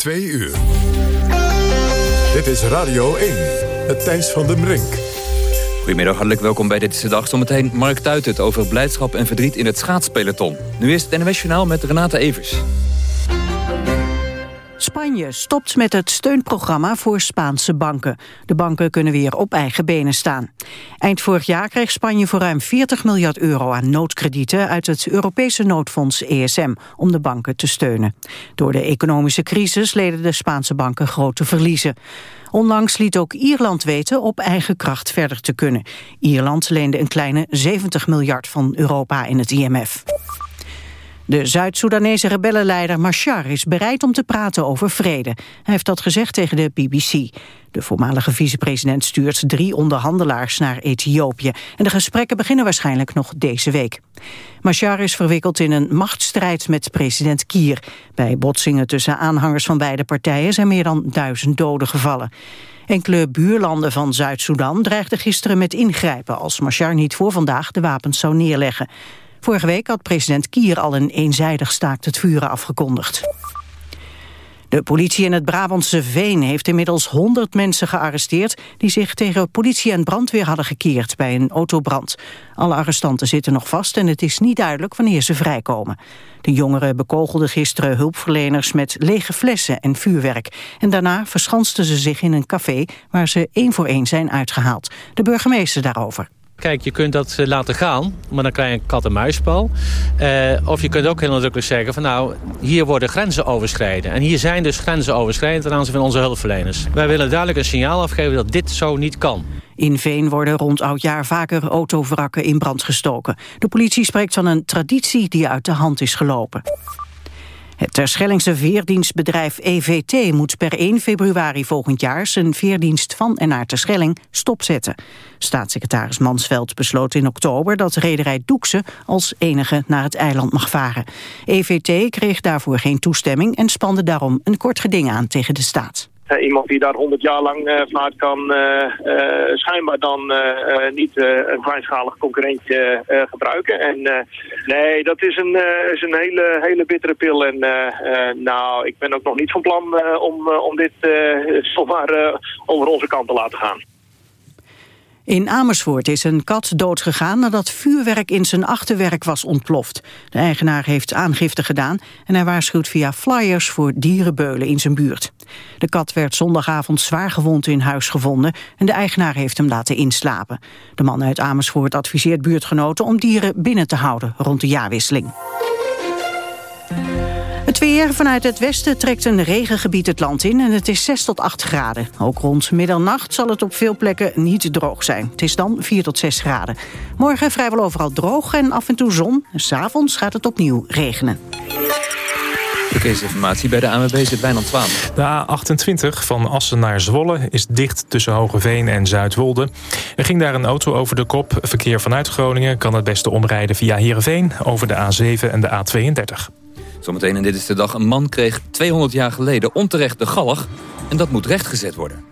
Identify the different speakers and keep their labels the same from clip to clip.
Speaker 1: Twee uur. Dit is Radio 1, het Thijs van den Brink.
Speaker 2: Goedemiddag, hartelijk welkom bij Dit is de Dag. Zometeen Mark Tuitert over blijdschap en verdriet in het schaatspeloton. Nu is het NWS Journaal met Renate Evers.
Speaker 3: Spanje stopt met het steunprogramma voor Spaanse banken. De banken kunnen weer op eigen benen staan. Eind vorig jaar kreeg Spanje voor ruim 40 miljard euro aan noodkredieten... uit het Europese noodfonds ESM om de banken te steunen. Door de economische crisis leden de Spaanse banken grote verliezen. Onlangs liet ook Ierland weten op eigen kracht verder te kunnen. Ierland leende een kleine 70 miljard van Europa in het IMF. De Zuid-Soedanese rebellenleider Machar is bereid om te praten over vrede. Hij heeft dat gezegd tegen de BBC. De voormalige vicepresident stuurt drie onderhandelaars naar Ethiopië. En de gesprekken beginnen waarschijnlijk nog deze week. Machar is verwikkeld in een machtsstrijd met president Kier. Bij botsingen tussen aanhangers van beide partijen zijn meer dan duizend doden gevallen. Enkele buurlanden van Zuid-Soedan dreigden gisteren met ingrijpen... als Machar niet voor vandaag de wapens zou neerleggen. Vorige week had president Kier al een eenzijdig staakt het vuren afgekondigd. De politie in het Brabantse Veen heeft inmiddels 100 mensen gearresteerd... die zich tegen politie en brandweer hadden gekeerd bij een autobrand. Alle arrestanten zitten nog vast en het is niet duidelijk wanneer ze vrijkomen. De jongeren bekogelden gisteren hulpverleners met lege flessen en vuurwerk. En daarna verschansten ze zich in een café waar ze één voor één zijn uitgehaald. De burgemeester daarover.
Speaker 4: Kijk, je kunt dat eh, laten gaan, maar dan krijg je een kat-en-muisspel. Uh, of je kunt ook heel nadrukkelijk zeggen van nou, hier worden grenzen overschreden. En hier zijn dus grenzen overschreden ten aanzien van onze hulpverleners. Wij willen duidelijk een signaal afgeven dat dit zo niet kan.
Speaker 3: In Veen worden rond oudjaar vaker autovrakken in brand gestoken. De politie spreekt van een traditie die uit de hand is gelopen. Het Terschellingse veerdienstbedrijf EVT moet per 1 februari volgend jaar zijn veerdienst van en naar Terschelling stopzetten. Staatssecretaris Mansveld besloot in oktober dat rederij Doekse als enige naar het eiland mag varen. EVT kreeg daarvoor geen toestemming en spande daarom een kort geding aan tegen de staat
Speaker 5: iemand die daar 100 jaar lang uh, vaart kan uh, schijnbaar dan niet een kleinschalig concurrentje gebruiken. En nee, dat is een, is een hele, hele bittere pil. En nou, ik ben ook nog niet van plan om, om dit zomaar over onze kant te laten gaan.
Speaker 3: In Amersfoort is een kat doodgegaan nadat vuurwerk in zijn achterwerk was ontploft. De eigenaar heeft aangifte gedaan en hij waarschuwt via flyers voor dierenbeulen in zijn buurt. De kat werd zondagavond zwaar gewond in huis gevonden en de eigenaar heeft hem laten inslapen. De man uit Amersfoort adviseert buurtgenoten om dieren binnen te houden rond de jaarwisseling. Het weer vanuit het westen trekt een regengebied het land in en het is 6 tot 8 graden. Ook rond middernacht zal het op veel plekken niet droog zijn. Het is dan 4 tot 6 graden. Morgen vrijwel overal droog en af en toe zon. S'avonds gaat het opnieuw regenen.
Speaker 2: Verkeersinformatie bij de ANWB zit Wijnand Zwaan.
Speaker 6: De A28 van Assen naar Zwolle is dicht tussen Hogeveen en Zuidwolde. Er ging daar een auto over de kop. Verkeer vanuit Groningen kan het beste omrijden via Heerenveen... over de A7 en de A32.
Speaker 2: Zometeen in Dit is de Dag. Een man kreeg 200 jaar geleden onterecht de galg. En dat moet rechtgezet worden.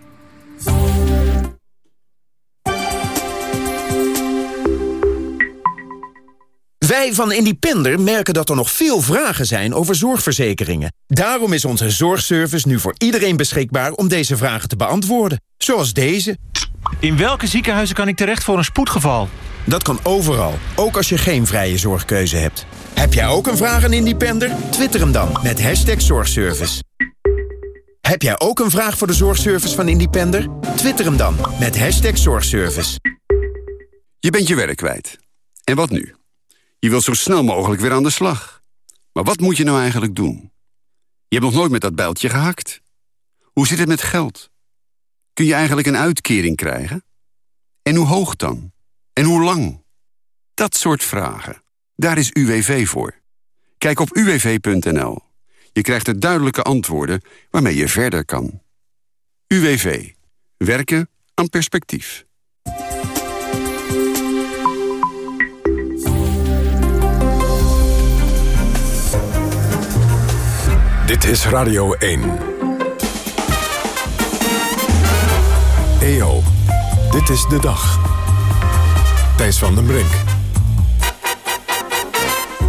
Speaker 7: Wij van Independer merken dat er nog veel vragen zijn over zorgverzekeringen. Daarom is onze zorgservice nu voor iedereen beschikbaar om deze vragen te beantwoorden. Zoals deze.
Speaker 8: In welke ziekenhuizen kan ik terecht voor een spoedgeval?
Speaker 7: Dat kan overal, ook als je geen vrije zorgkeuze hebt. Heb jij ook een vraag aan Independer? Twitter hem dan met hashtag zorgservice. Heb jij ook een vraag voor de zorgservice van Independer? Twitter hem dan met hashtag zorgservice.
Speaker 9: Je bent je werk kwijt. En wat nu? Je wilt zo snel mogelijk weer aan de slag. Maar wat moet je nou eigenlijk doen? Je hebt nog nooit met dat bijltje gehakt. Hoe zit het met geld? Kun je eigenlijk een uitkering krijgen? En hoe hoog dan? En hoe lang? Dat soort vragen. Daar is UWV voor. Kijk op uwv.nl. Je krijgt er duidelijke antwoorden waarmee je verder kan. UWV. Werken aan perspectief.
Speaker 1: Dit is Radio 1. EO, dit is de dag. Thijs van den Brink.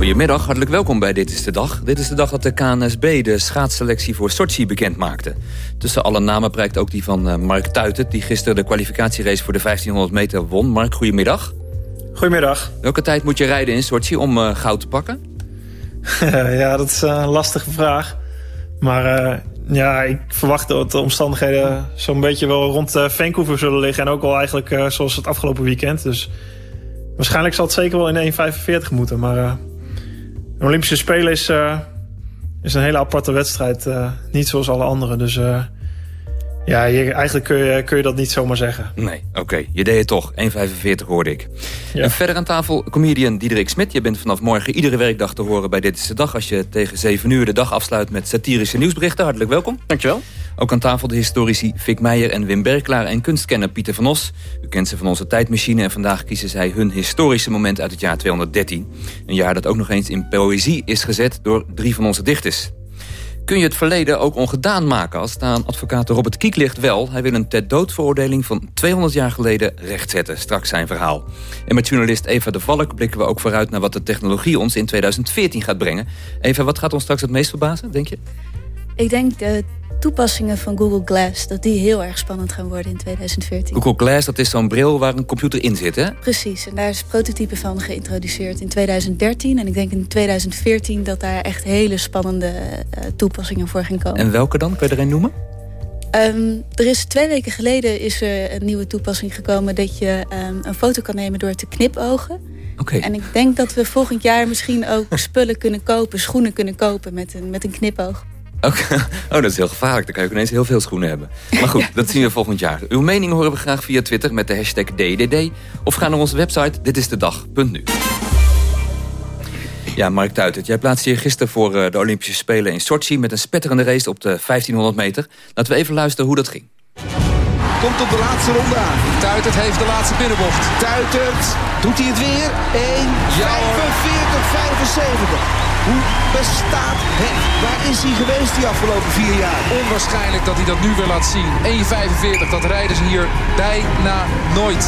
Speaker 2: Goedemiddag, hartelijk welkom bij Dit is de Dag. Dit is de dag dat de KNSB de schaatsselectie voor Sochi bekend maakte. Tussen alle namen prijkt ook die van uh, Mark Tuitert... die gisteren de kwalificatierace voor de 1500 meter won. Mark, goedemiddag.
Speaker 10: Goedemiddag.
Speaker 2: Welke tijd moet je rijden in Sochi om uh, goud te pakken?
Speaker 10: ja, dat is een lastige vraag. Maar uh, ja, ik verwacht dat de omstandigheden zo'n beetje wel rond Vancouver zullen liggen. En ook wel eigenlijk zoals het afgelopen weekend. Dus waarschijnlijk zal het zeker wel in 1,45 moeten. Maar de Olympische Spelen is, uh, is een hele aparte wedstrijd. Uh, niet zoals alle andere. Dus uh, ja, je, eigenlijk kun je, kun je dat niet zomaar zeggen.
Speaker 2: Nee, oké. Okay. Je deed het toch. 1,45 hoorde ik. Ja. En verder aan tafel comedian Diederik Smit. Je bent vanaf morgen iedere werkdag te horen bij Dit is de Dag... als je tegen 7 uur de dag afsluit met satirische nieuwsberichten. Hartelijk welkom.
Speaker 11: Dankjewel.
Speaker 2: Ook aan tafel de historici Fik Meijer en Wim Berklaar... en kunstkenner Pieter van Os. U kent ze van onze tijdmachine... en vandaag kiezen zij hun historische moment uit het jaar 213. Een jaar dat ook nog eens in poëzie is gezet door drie van onze dichters. Kun je het verleden ook ongedaan maken als staan advocaat Robert Kieklicht wel. Hij wil een ter doodveroordeling van 200 jaar geleden rechtzetten. Straks zijn verhaal. En met journalist Eva de Valk blikken we ook vooruit... naar wat de technologie ons in 2014 gaat brengen. Eva, wat gaat ons straks het meest verbazen, denk je?
Speaker 12: Ik denk de toepassingen van Google Glass... dat die heel erg spannend gaan worden in 2014.
Speaker 2: Google Glass, dat is zo'n bril waar een computer in zit, hè?
Speaker 12: Precies, en daar is prototype van geïntroduceerd in 2013. En ik denk in 2014 dat daar echt hele spannende uh, toepassingen voor gaan komen.
Speaker 2: En welke dan? Kun je er een noemen?
Speaker 12: Um, er is twee weken geleden is er een nieuwe toepassing gekomen... dat je um, een foto kan nemen door te knipogen.
Speaker 2: Okay.
Speaker 12: En ik denk dat we volgend jaar misschien ook spullen kunnen kopen... schoenen kunnen kopen met een, met een knipoog.
Speaker 2: Okay. Oh, dat is heel gevaarlijk. Dan kan je ook ineens heel veel schoenen hebben. Maar goed, dat zien we volgend jaar. Uw mening horen we graag via Twitter met de hashtag DDD. Of ga naar onze website ditistedag.nu. Ja, Mark Tuitert, jij plaatste je gisteren voor de Olympische Spelen in Sochi... met een spetterende race op de 1500 meter. Laten we even luisteren hoe dat ging.
Speaker 13: Komt op de laatste ronde aan.
Speaker 14: Tuitert heeft de laatste binnenbocht.
Speaker 13: Tuitert, doet hij het weer? 1, ja, 45, 75. Hoe bestaat het? Waar is hij geweest die afgelopen vier jaar?
Speaker 14: Onwaarschijnlijk dat hij dat nu weer laat zien. 1,45, dat rijden ze hier bijna nooit.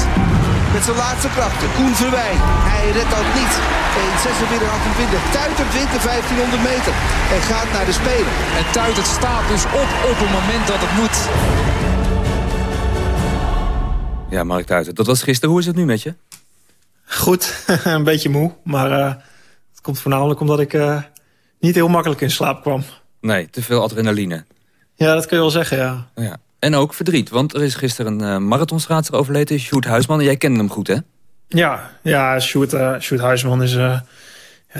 Speaker 13: Met zijn laatste krachten, Koen Verwij. Hij redt dat niet. 1,46,28. Tuitert wint de 1500 meter en gaat naar de Spelen.
Speaker 14: En Tuitert staat dus op op het moment dat het moet.
Speaker 2: Ja, Mark Tuitert, dat was gisteren. Hoe is het nu met je?
Speaker 10: Goed, een beetje moe, maar... Uh komt voornamelijk omdat ik uh, niet heel makkelijk in slaap kwam.
Speaker 2: Nee, te veel adrenaline.
Speaker 10: Ja, dat kun je wel zeggen, ja.
Speaker 2: ja. En ook verdriet, want er is gisteren een uh, marathonschaatser overleden, Sjoerd Huisman. En jij kende hem goed, hè?
Speaker 10: Ja, ja Sjoerd, uh, Sjoerd Huisman is... ja,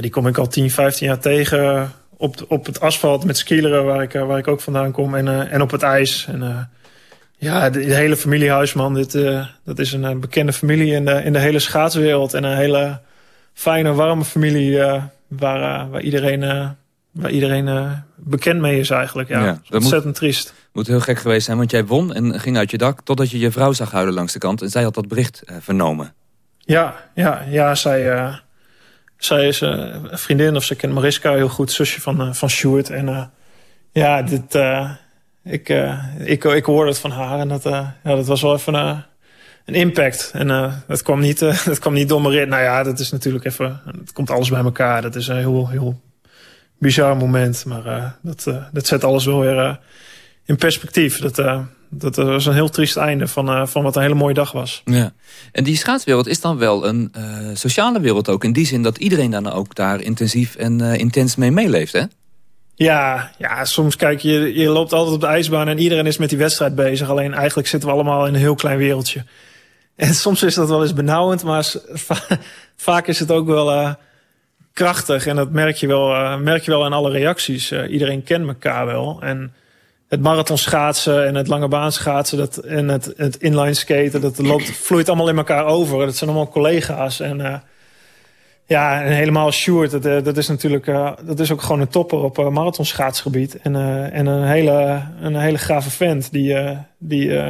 Speaker 10: die kom ik al 10, 15 jaar tegen op, op het asfalt met skileren, waar ik, waar ik ook vandaan kom. En, en op het ijs. En, ja, de, de, hele familie Huisman, dit, dat is een bekende familie in de, in de hele schaatswereld. En een hele fijne, warme familie uh, waar, uh, waar iedereen, uh, waar iedereen bekend mee is eigenlijk. Ja, ja ontzettend moet, triest.
Speaker 2: Moet heel gek geweest zijn, want jij won en ging uit je dak... totdat je je vrouw zag huilen langs de kant. En zij had dat bericht vernomen.
Speaker 10: Ja, ja, ja zij, zij is een vriendin, of ze kent Mariska heel goed, zusje van, van Sjoerd. En ja, dit, ik, ik, ik hoorde het van haar en dat, ja, dat was wel even een impact. En uh, dat, kwam niet, uh, dat kwam niet. Nou ja, dat is natuurlijk even... Het komt alles bij elkaar. Dat is een heel, heel bizar moment. Maar uh, dat, dat zet alles wel weer in perspectief. Dat, dat was een heel triest einde van, van wat een hele mooie dag was.
Speaker 2: Ja. En die schaatswereld is dan wel een sociale wereld ook. In die zin dat iedereen dan ook daar intensief en intens mee meeleeft, hè?
Speaker 10: Ja, ja, soms kijk je, je loopt altijd op de ijsbaan en iedereen is met die wedstrijd bezig. Alleen eigenlijk zitten we allemaal in een heel klein wereldje. En soms is dat wel eens benauwend, maar vaak is het ook wel uh, krachtig. En dat merk je wel, uh, merk je wel aan alle reacties. Uh, iedereen kent elkaar wel. En het marathon schaatsen en het lange baan schaatsen dat, en het, het inline skaten, dat loopt, vloeit allemaal in elkaar over. Dat zijn allemaal collega's. En ja, en helemaal Sjoerd, dat, dat is natuurlijk dat is ook gewoon een topper op marathonschaatsgebied. En, en een, hele, een hele gave vent die, die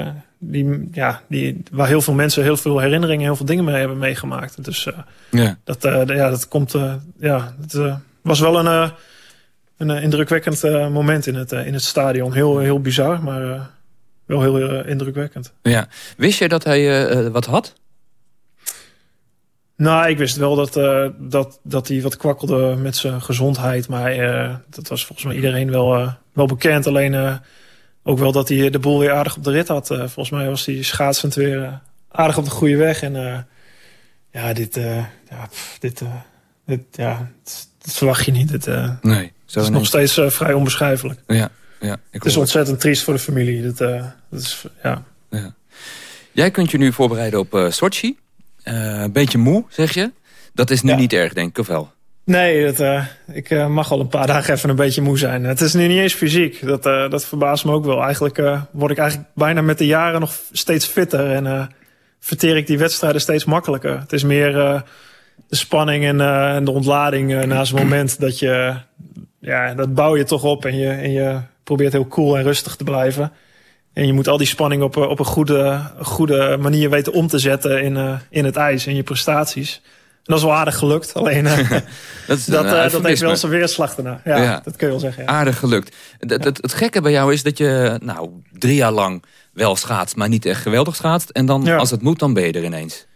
Speaker 10: die, ja, die, waar heel veel mensen heel veel herinneringen, heel veel dingen mee hebben meegemaakt. Dus uh, ja. Dat, uh, ja, dat komt, uh, ja, het was wel een, een indrukwekkend moment in het, in het stadion. Heel, heel bizar, maar wel heel indrukwekkend.
Speaker 2: Ja. Wist je dat hij wat had?
Speaker 10: Nou, ik wist wel dat, uh, dat, dat hij wat kwakkelde met zijn gezondheid. Maar uh, dat was volgens mij iedereen wel, uh, wel bekend. Alleen ook wel dat hij de boel weer aardig op de rit had. volgens mij was hij schaatsend weer aardig op de goede weg. En ja, dit, ja, pff, dit, dit, ja, verwacht je niet. Dit,
Speaker 2: nee,
Speaker 10: zo het is nog steeds vrij onbeschrijfelijk.
Speaker 2: Ja, ja,
Speaker 10: het is ontzettend triest voor de familie. Dat, dat is, ja.
Speaker 2: ja. Jij kunt je nu voorbereiden op Sochi. Een beetje moe, zeg je. Dat is nu ja. niet erg, denk ik, of wel?
Speaker 10: Nee, dat, uh, ik uh, mag al een paar dagen even een beetje moe zijn. Het is nu niet eens fysiek. Dat, dat verbaast me ook wel. Eigenlijk word ik eigenlijk bijna met de jaren nog steeds fitter. En verteer ik die wedstrijden steeds makkelijker. Het is meer de spanning en, en de ontlading na zo'n moment. Dat je, ja, dat bouw je toch op. En je, en je probeert heel cool en rustig te blijven. En je moet al die spanning op, op een goede, goede manier weten om te zetten in, in het ijs, in je prestaties. Dat is wel aardig gelukt. Alleen uh, dat, is dat, uh, dat heeft wel zijn weerslag daarna. Ja, ja, dat kun je wel zeggen. Ja.
Speaker 2: Aardig gelukt. Het, gekke bij jou is dat je nou, drie jaar lang wel schaatst, maar niet echt geweldig schaatst. En dan als het moet, dan ben je er ineens.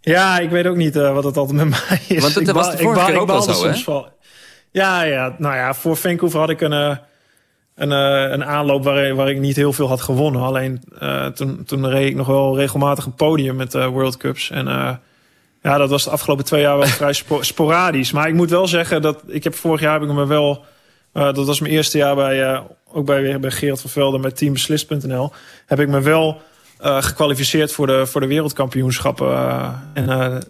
Speaker 10: Ja, ik weet ook niet wat het altijd met mij is.
Speaker 2: Want dat was de vorige keer ook wel zo, hè?
Speaker 10: Ja, ja, nou ja, voor Vancouver had ik een een, een aanloop waar, waar ik niet heel veel had gewonnen. Alleen uh, toen, toen reed ik nog wel regelmatig een podium met World Cups. En ja, dat was de afgelopen twee jaar wel vrij spo sporadisch. Maar ik moet wel zeggen dat ik heb vorig jaar heb ik me wel... dat was mijn eerste jaar bij, ook bij, bij Gerard van Velden met teambeslist.nl. Heb ik me wel gekwalificeerd voor de, voor de wereldkampioenschappen. en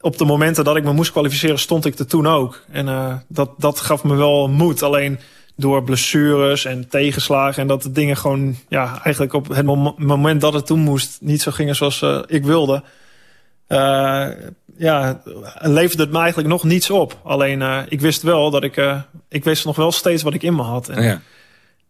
Speaker 10: op de momenten dat ik me moest kwalificeren stond ik er toen ook. En dat, dat gaf me wel moed. Alleen door blessures en tegenslagen. En dat de dingen gewoon, ja, eigenlijk op het moment dat het toen moest, niet zo gingen zoals uh, ik wilde. Uh, ja, leverde het me eigenlijk nog niets op. Alleen, uh, ik wist wel dat ik, ik wist nog wel steeds wat ik in me had. En,
Speaker 2: ja.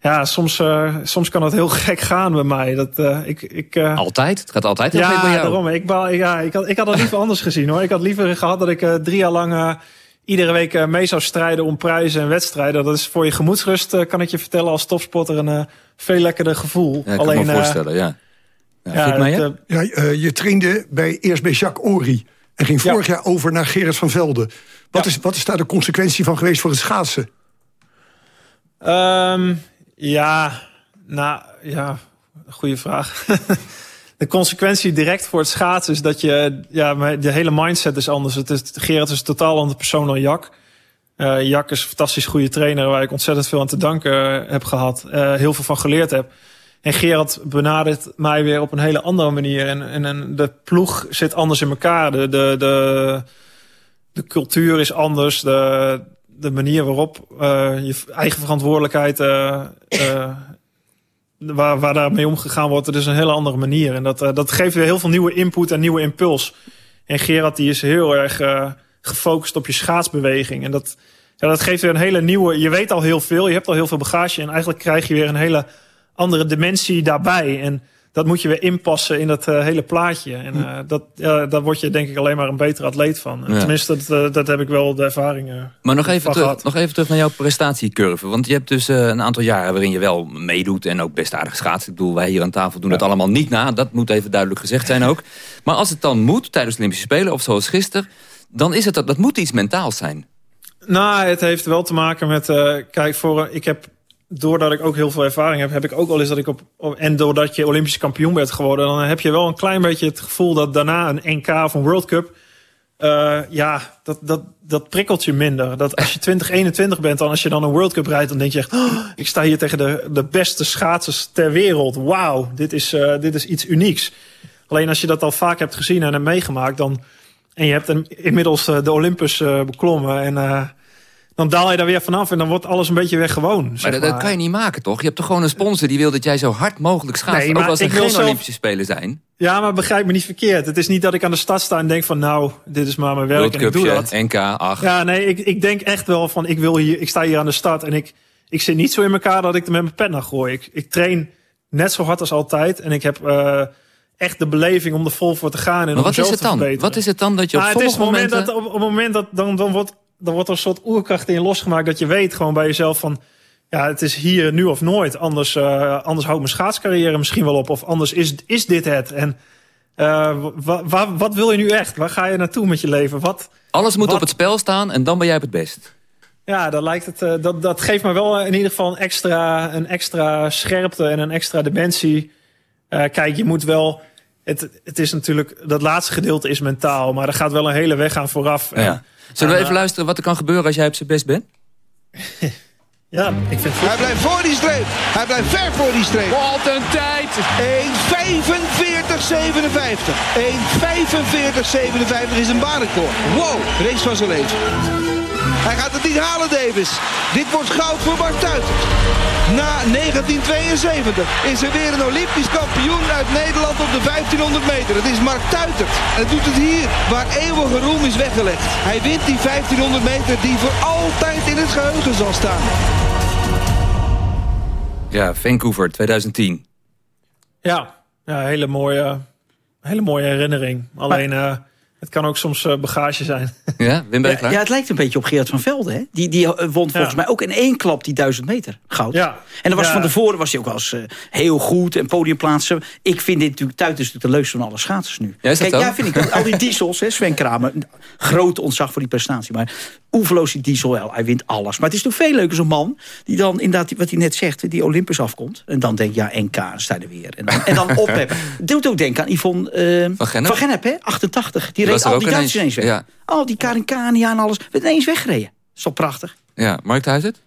Speaker 10: Ja, soms, soms kan het heel gek gaan bij mij. Dat, ik, ik,
Speaker 2: altijd? Het gaat altijd heel
Speaker 10: ja,
Speaker 2: gek bij jou?
Speaker 10: Daarom, ik, ja, ik, had, ik had het liever anders gezien hoor. Ik had liever gehad dat ik drie jaar lang iedere week eh, mee zou strijden om prijzen en wedstrijden. Dat is voor je gemoedsrust, eh, kan ik je vertellen, als topsporter een veel lekkerder gevoel.
Speaker 2: Ja, ik Alleen, kan me voorstellen, ja. Ja, ja,
Speaker 11: ja je trainde bij, eerst bij Jacques Ory en ging vorig jaar over naar Gerard van Velde. Wat, is, wat is daar de consequentie van geweest voor het schaatsen?
Speaker 10: Um, ja, nou, ja, goede vraag. de consequentie direct voor het schaatsen is dat je, ja, de hele mindset is anders. Het is, Gerard is totaal ander persoon dan Jak. Uh, is een fantastisch goede trainer waar ik ontzettend veel aan te danken heb gehad. Heel veel van geleerd heb. En Gerard benadert mij weer op een hele andere manier. En, en, en de ploeg zit anders in elkaar. De, de, de, de cultuur is anders. De, de manier waarop uh, je eigen verantwoordelijkheid waar, waar daarmee omgegaan wordt, dat is een hele andere manier. En dat, uh, dat geeft weer heel veel nieuwe input en nieuwe impuls. En Gerard die is heel erg uh, gefocust op je schaatsbeweging. En dat, ja, dat geeft weer een hele nieuwe... Je weet al heel veel, je hebt al heel veel bagage... en eigenlijk krijg je weer een hele andere dimensie daarbij. En dat moet je weer inpassen in dat uh, hele plaatje. En uh, dat, uh, daar word je denk ik alleen maar een betere atleet van. Ja. Tenminste, dat, dat heb ik wel de ervaring
Speaker 2: Maar nog even, terug, nog even terug naar jouw prestatiecurve. Want je hebt dus een aantal jaren waarin je wel meedoet... en ook best aardig schaatsen. Ik bedoel, wij hier aan tafel doen ja. het allemaal niet na. Dat moet even duidelijk gezegd zijn ook. Maar als het dan moet, tijdens de Olympische Spelen of zoals gisteren... dan is het dat, dat moet iets mentaals zijn.
Speaker 10: Nou, het heeft wel te maken met... kijk, voor, ik heb doordat ik ook heel veel ervaring heb, heb ik ook al eens dat ik op, en doordat je Olympisch kampioen bent geworden, dan heb je wel een klein beetje het gevoel dat daarna een NK of een World Cup, uh, ja, dat, dat, dat prikkelt je minder. Dat als je 2021 bent, dan als je dan een World Cup rijdt, dan denk je echt, oh, ik sta hier tegen de, de beste schaatsers ter wereld. Wauw, dit is, uh, dit is iets unieks. Alleen als je dat al vaak hebt gezien en hebt meegemaakt, dan, en je hebt inmiddels uh, de Olympus beklommen en dan daal je daar weer vanaf en dan wordt alles een beetje weer gewoon.
Speaker 2: Maar dat, dat, kan je niet maken, toch? Je hebt toch gewoon een sponsor die wil dat jij zo hard mogelijk schaatst. Nee, ook als er geen zelf... Olympische Spelen zijn.
Speaker 10: Ja, maar begrijp me niet verkeerd. Het is niet dat ik aan de stad sta en denk van... nou, dit is maar mijn werk en ik doe dat.
Speaker 2: NK, 8.
Speaker 10: Ja, nee, ik, ik denk echt wel van... ik, wil hier, ik sta hier aan de stad en ik, ik zit niet zo in elkaar... dat ik er met mijn pen naar gooi. Ik, ik train net zo hard als altijd. En ik heb... Uh, echt de beleving om er vol voor te gaan. En
Speaker 2: maar wat is het dan? Wat is het dan dat je op nou, het is het moment
Speaker 10: dat op, op het moment dat dan, dan wordt dan wordt er een soort oerkracht in je losgemaakt. Dat je weet gewoon bij jezelf van... Ja, het is hier nu of nooit. Anders, uh, anders houdt mijn schaatscarrière misschien wel op. Of anders is, is dit het. En wat wil je nu echt? Waar ga je naartoe met je leven? Wat,
Speaker 2: Alles moet op het spel staan en dan ben jij op het best.
Speaker 10: Ja, dat, lijkt het, dat, dat geeft me wel in ieder geval een extra, een extra scherpte en een extra dimensie. kijk, je moet wel het, het is natuurlijk, dat laatste gedeelte is mentaal, maar er gaat wel een hele weg aan vooraf.
Speaker 2: Ja. Zullen we even luisteren wat er kan gebeuren als jij op zijn best bent?
Speaker 10: ja, ik vind het
Speaker 13: Hij blijft voor die streep. Hij blijft ver voor die streep.
Speaker 14: Wat een tijd!
Speaker 13: 1.45.57. 1.45.57 is een baanrecord. Wow, race van zijn leven. Hij gaat het niet halen, Davis. Dit wordt goud voor Bart Tuitert. Na 1972 is er weer een Olympisch kampioen uit Nederland op de 1500 meter. Het is Mark Tuitert. En het doet het hier, waar eeuwige roem is weggelegd. Hij wint die 1500 meter die voor altijd in het geheugen zal staan.
Speaker 2: Ja, Vancouver 2010.
Speaker 10: Ja, ja hele, mooie, hele mooie herinnering. Alleen... Uh, het kan ook soms uh, bagage zijn.
Speaker 2: Ja, Wim
Speaker 15: ja, ja, het lijkt een beetje op Gerard van Velde. Hè? Die, die uh, won volgens mij ook in één klap die duizend meter goud.
Speaker 10: Ja.
Speaker 15: En dan was van tevoren was hij ook wel eens uh, heel goed en podiumplaatsen. Ik vind dit natuurlijk, Tuit is natuurlijk de leukste van alle schaatsers nu.
Speaker 2: Ja,
Speaker 15: Kijk, ja, vind ik. Al die diesels, hè, Sven Kramer, grote ontzag voor die prestatie. Maar oeverloos die diesel wel, hij wint alles. Maar het is toch veel leuker zo'n man die dan inderdaad, wat hij net zegt, die Olympus afkomt. En dan denkt, ja, NK, sta er weer. En dan, en dan opheffen. Doet ook denken aan Yvonne
Speaker 2: van Gennep,
Speaker 15: van Gennep hè? 88. Die reed al die Duitsers ineens weg.
Speaker 2: Ja.
Speaker 15: Al die Karinkania en alles, werd ineens weggereden. Dat is toch prachtig?
Speaker 2: Ja, Mark Huizet?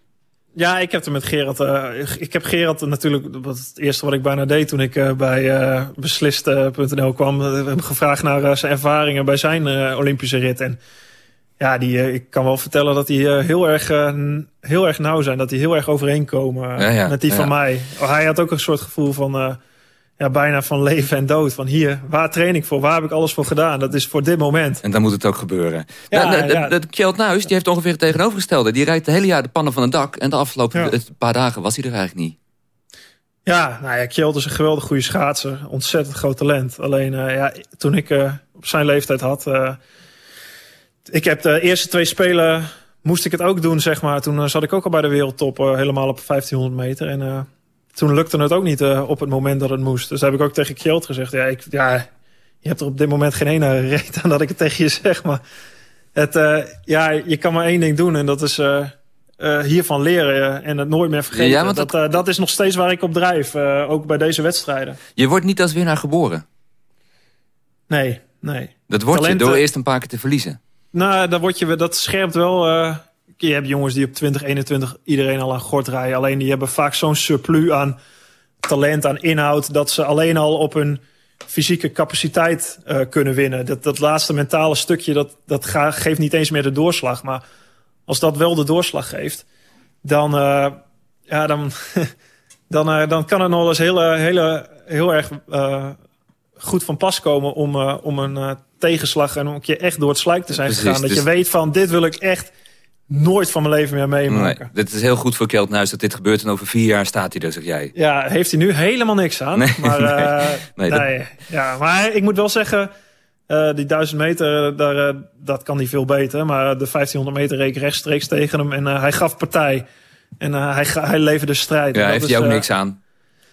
Speaker 10: Ja, ik heb er met Gerard. Uh, ik heb Gerard natuurlijk. Wat het eerste wat ik bijna deed toen ik uh, bij uh, beslist.nl kwam. heb gevraagd naar zijn ervaringen bij zijn Olympische rit. En ja, die, ik kan wel vertellen dat die heel, erg, heel erg nauw zijn. Dat die heel erg overeenkomen
Speaker 2: ja, ja,
Speaker 10: met die
Speaker 2: ja.
Speaker 10: van mij. Hij had ook een soort gevoel van ja, bijna van leven en dood. Van hier, waar train ik voor? Waar heb ik alles voor gedaan? Dat is voor dit moment.
Speaker 2: En dan moet het ook gebeuren.
Speaker 10: Ja,
Speaker 2: nou, de, de, de Kjeld Nuis die heeft ongeveer het tegenovergestelde. Die rijdt het hele jaar de pannen van het dak. En de afgelopen paar dagen was hij er eigenlijk niet.
Speaker 10: Ja, nou ja, Kjeld is een geweldig goede schaatser. Ontzettend groot talent. Alleen eh, ja, toen ik eh, op zijn leeftijd had... ik heb de eerste twee spelen... moest ik het ook doen, zeg maar. Toen eh, zat ik ook al bij de wereldtop. eh, helemaal op 1500 meter. En eh, toen lukte het ook niet op het moment dat het moest. Dus heb ik ook tegen Kjeld gezegd... Ja, ik, ja, je hebt er op dit moment geen ene reet aan dat ik het tegen je zeg. Maar het, ja, je kan maar één ding doen. En dat is... hiervan leren en het nooit meer vergeten.
Speaker 2: Ja, want
Speaker 10: dat, dat is nog steeds waar ik op drijf, ook bij deze wedstrijden.
Speaker 2: Je wordt niet als winnaar geboren.
Speaker 10: Nee, nee.
Speaker 2: Dat wordt
Speaker 10: Talenten-
Speaker 2: je door eerst een paar keer te verliezen.
Speaker 10: Nou, dan word je, dat scherpt wel. eh, je hebt jongens die op 20, 21 iedereen al aan gort rijden. Alleen die hebben vaak zo'n surplus aan talent, aan inhoud... dat ze alleen al op hun fysieke capaciteit eh, kunnen winnen. Dat, dat laatste mentale stukje, dat, dat geeft niet eens meer de doorslag. Maar als dat wel de doorslag geeft, dan, eh, ja, dan, dan, dan kan het nog eens heel, hele, heel erg goed van pas komen... om, om een tegenslag en om een keer echt door het slijk te zijn
Speaker 2: Precies,
Speaker 10: gegaan. Dat
Speaker 2: dus-
Speaker 10: je weet van, dit wil ik echt nooit van mijn leven meer meemaken.
Speaker 2: Nee, dit is heel goed voor Kjeld Nuis dat dit gebeurt. En over vier jaar staat hij er, zeg jij.
Speaker 10: Ja, heeft hij nu helemaal niks aan.
Speaker 2: Nee,
Speaker 10: maar, eh,
Speaker 2: nee,
Speaker 10: nee,
Speaker 2: dat-
Speaker 10: ja, maar ik moet wel zeggen, eh, die duizend meter, daar, eh, dat kan hij veel beter. Maar de 1500 meter reek rechtstreeks tegen hem en hij gaf partij. En hij, hij leverde strijd.
Speaker 2: Ja, heeft hij ook niks aan.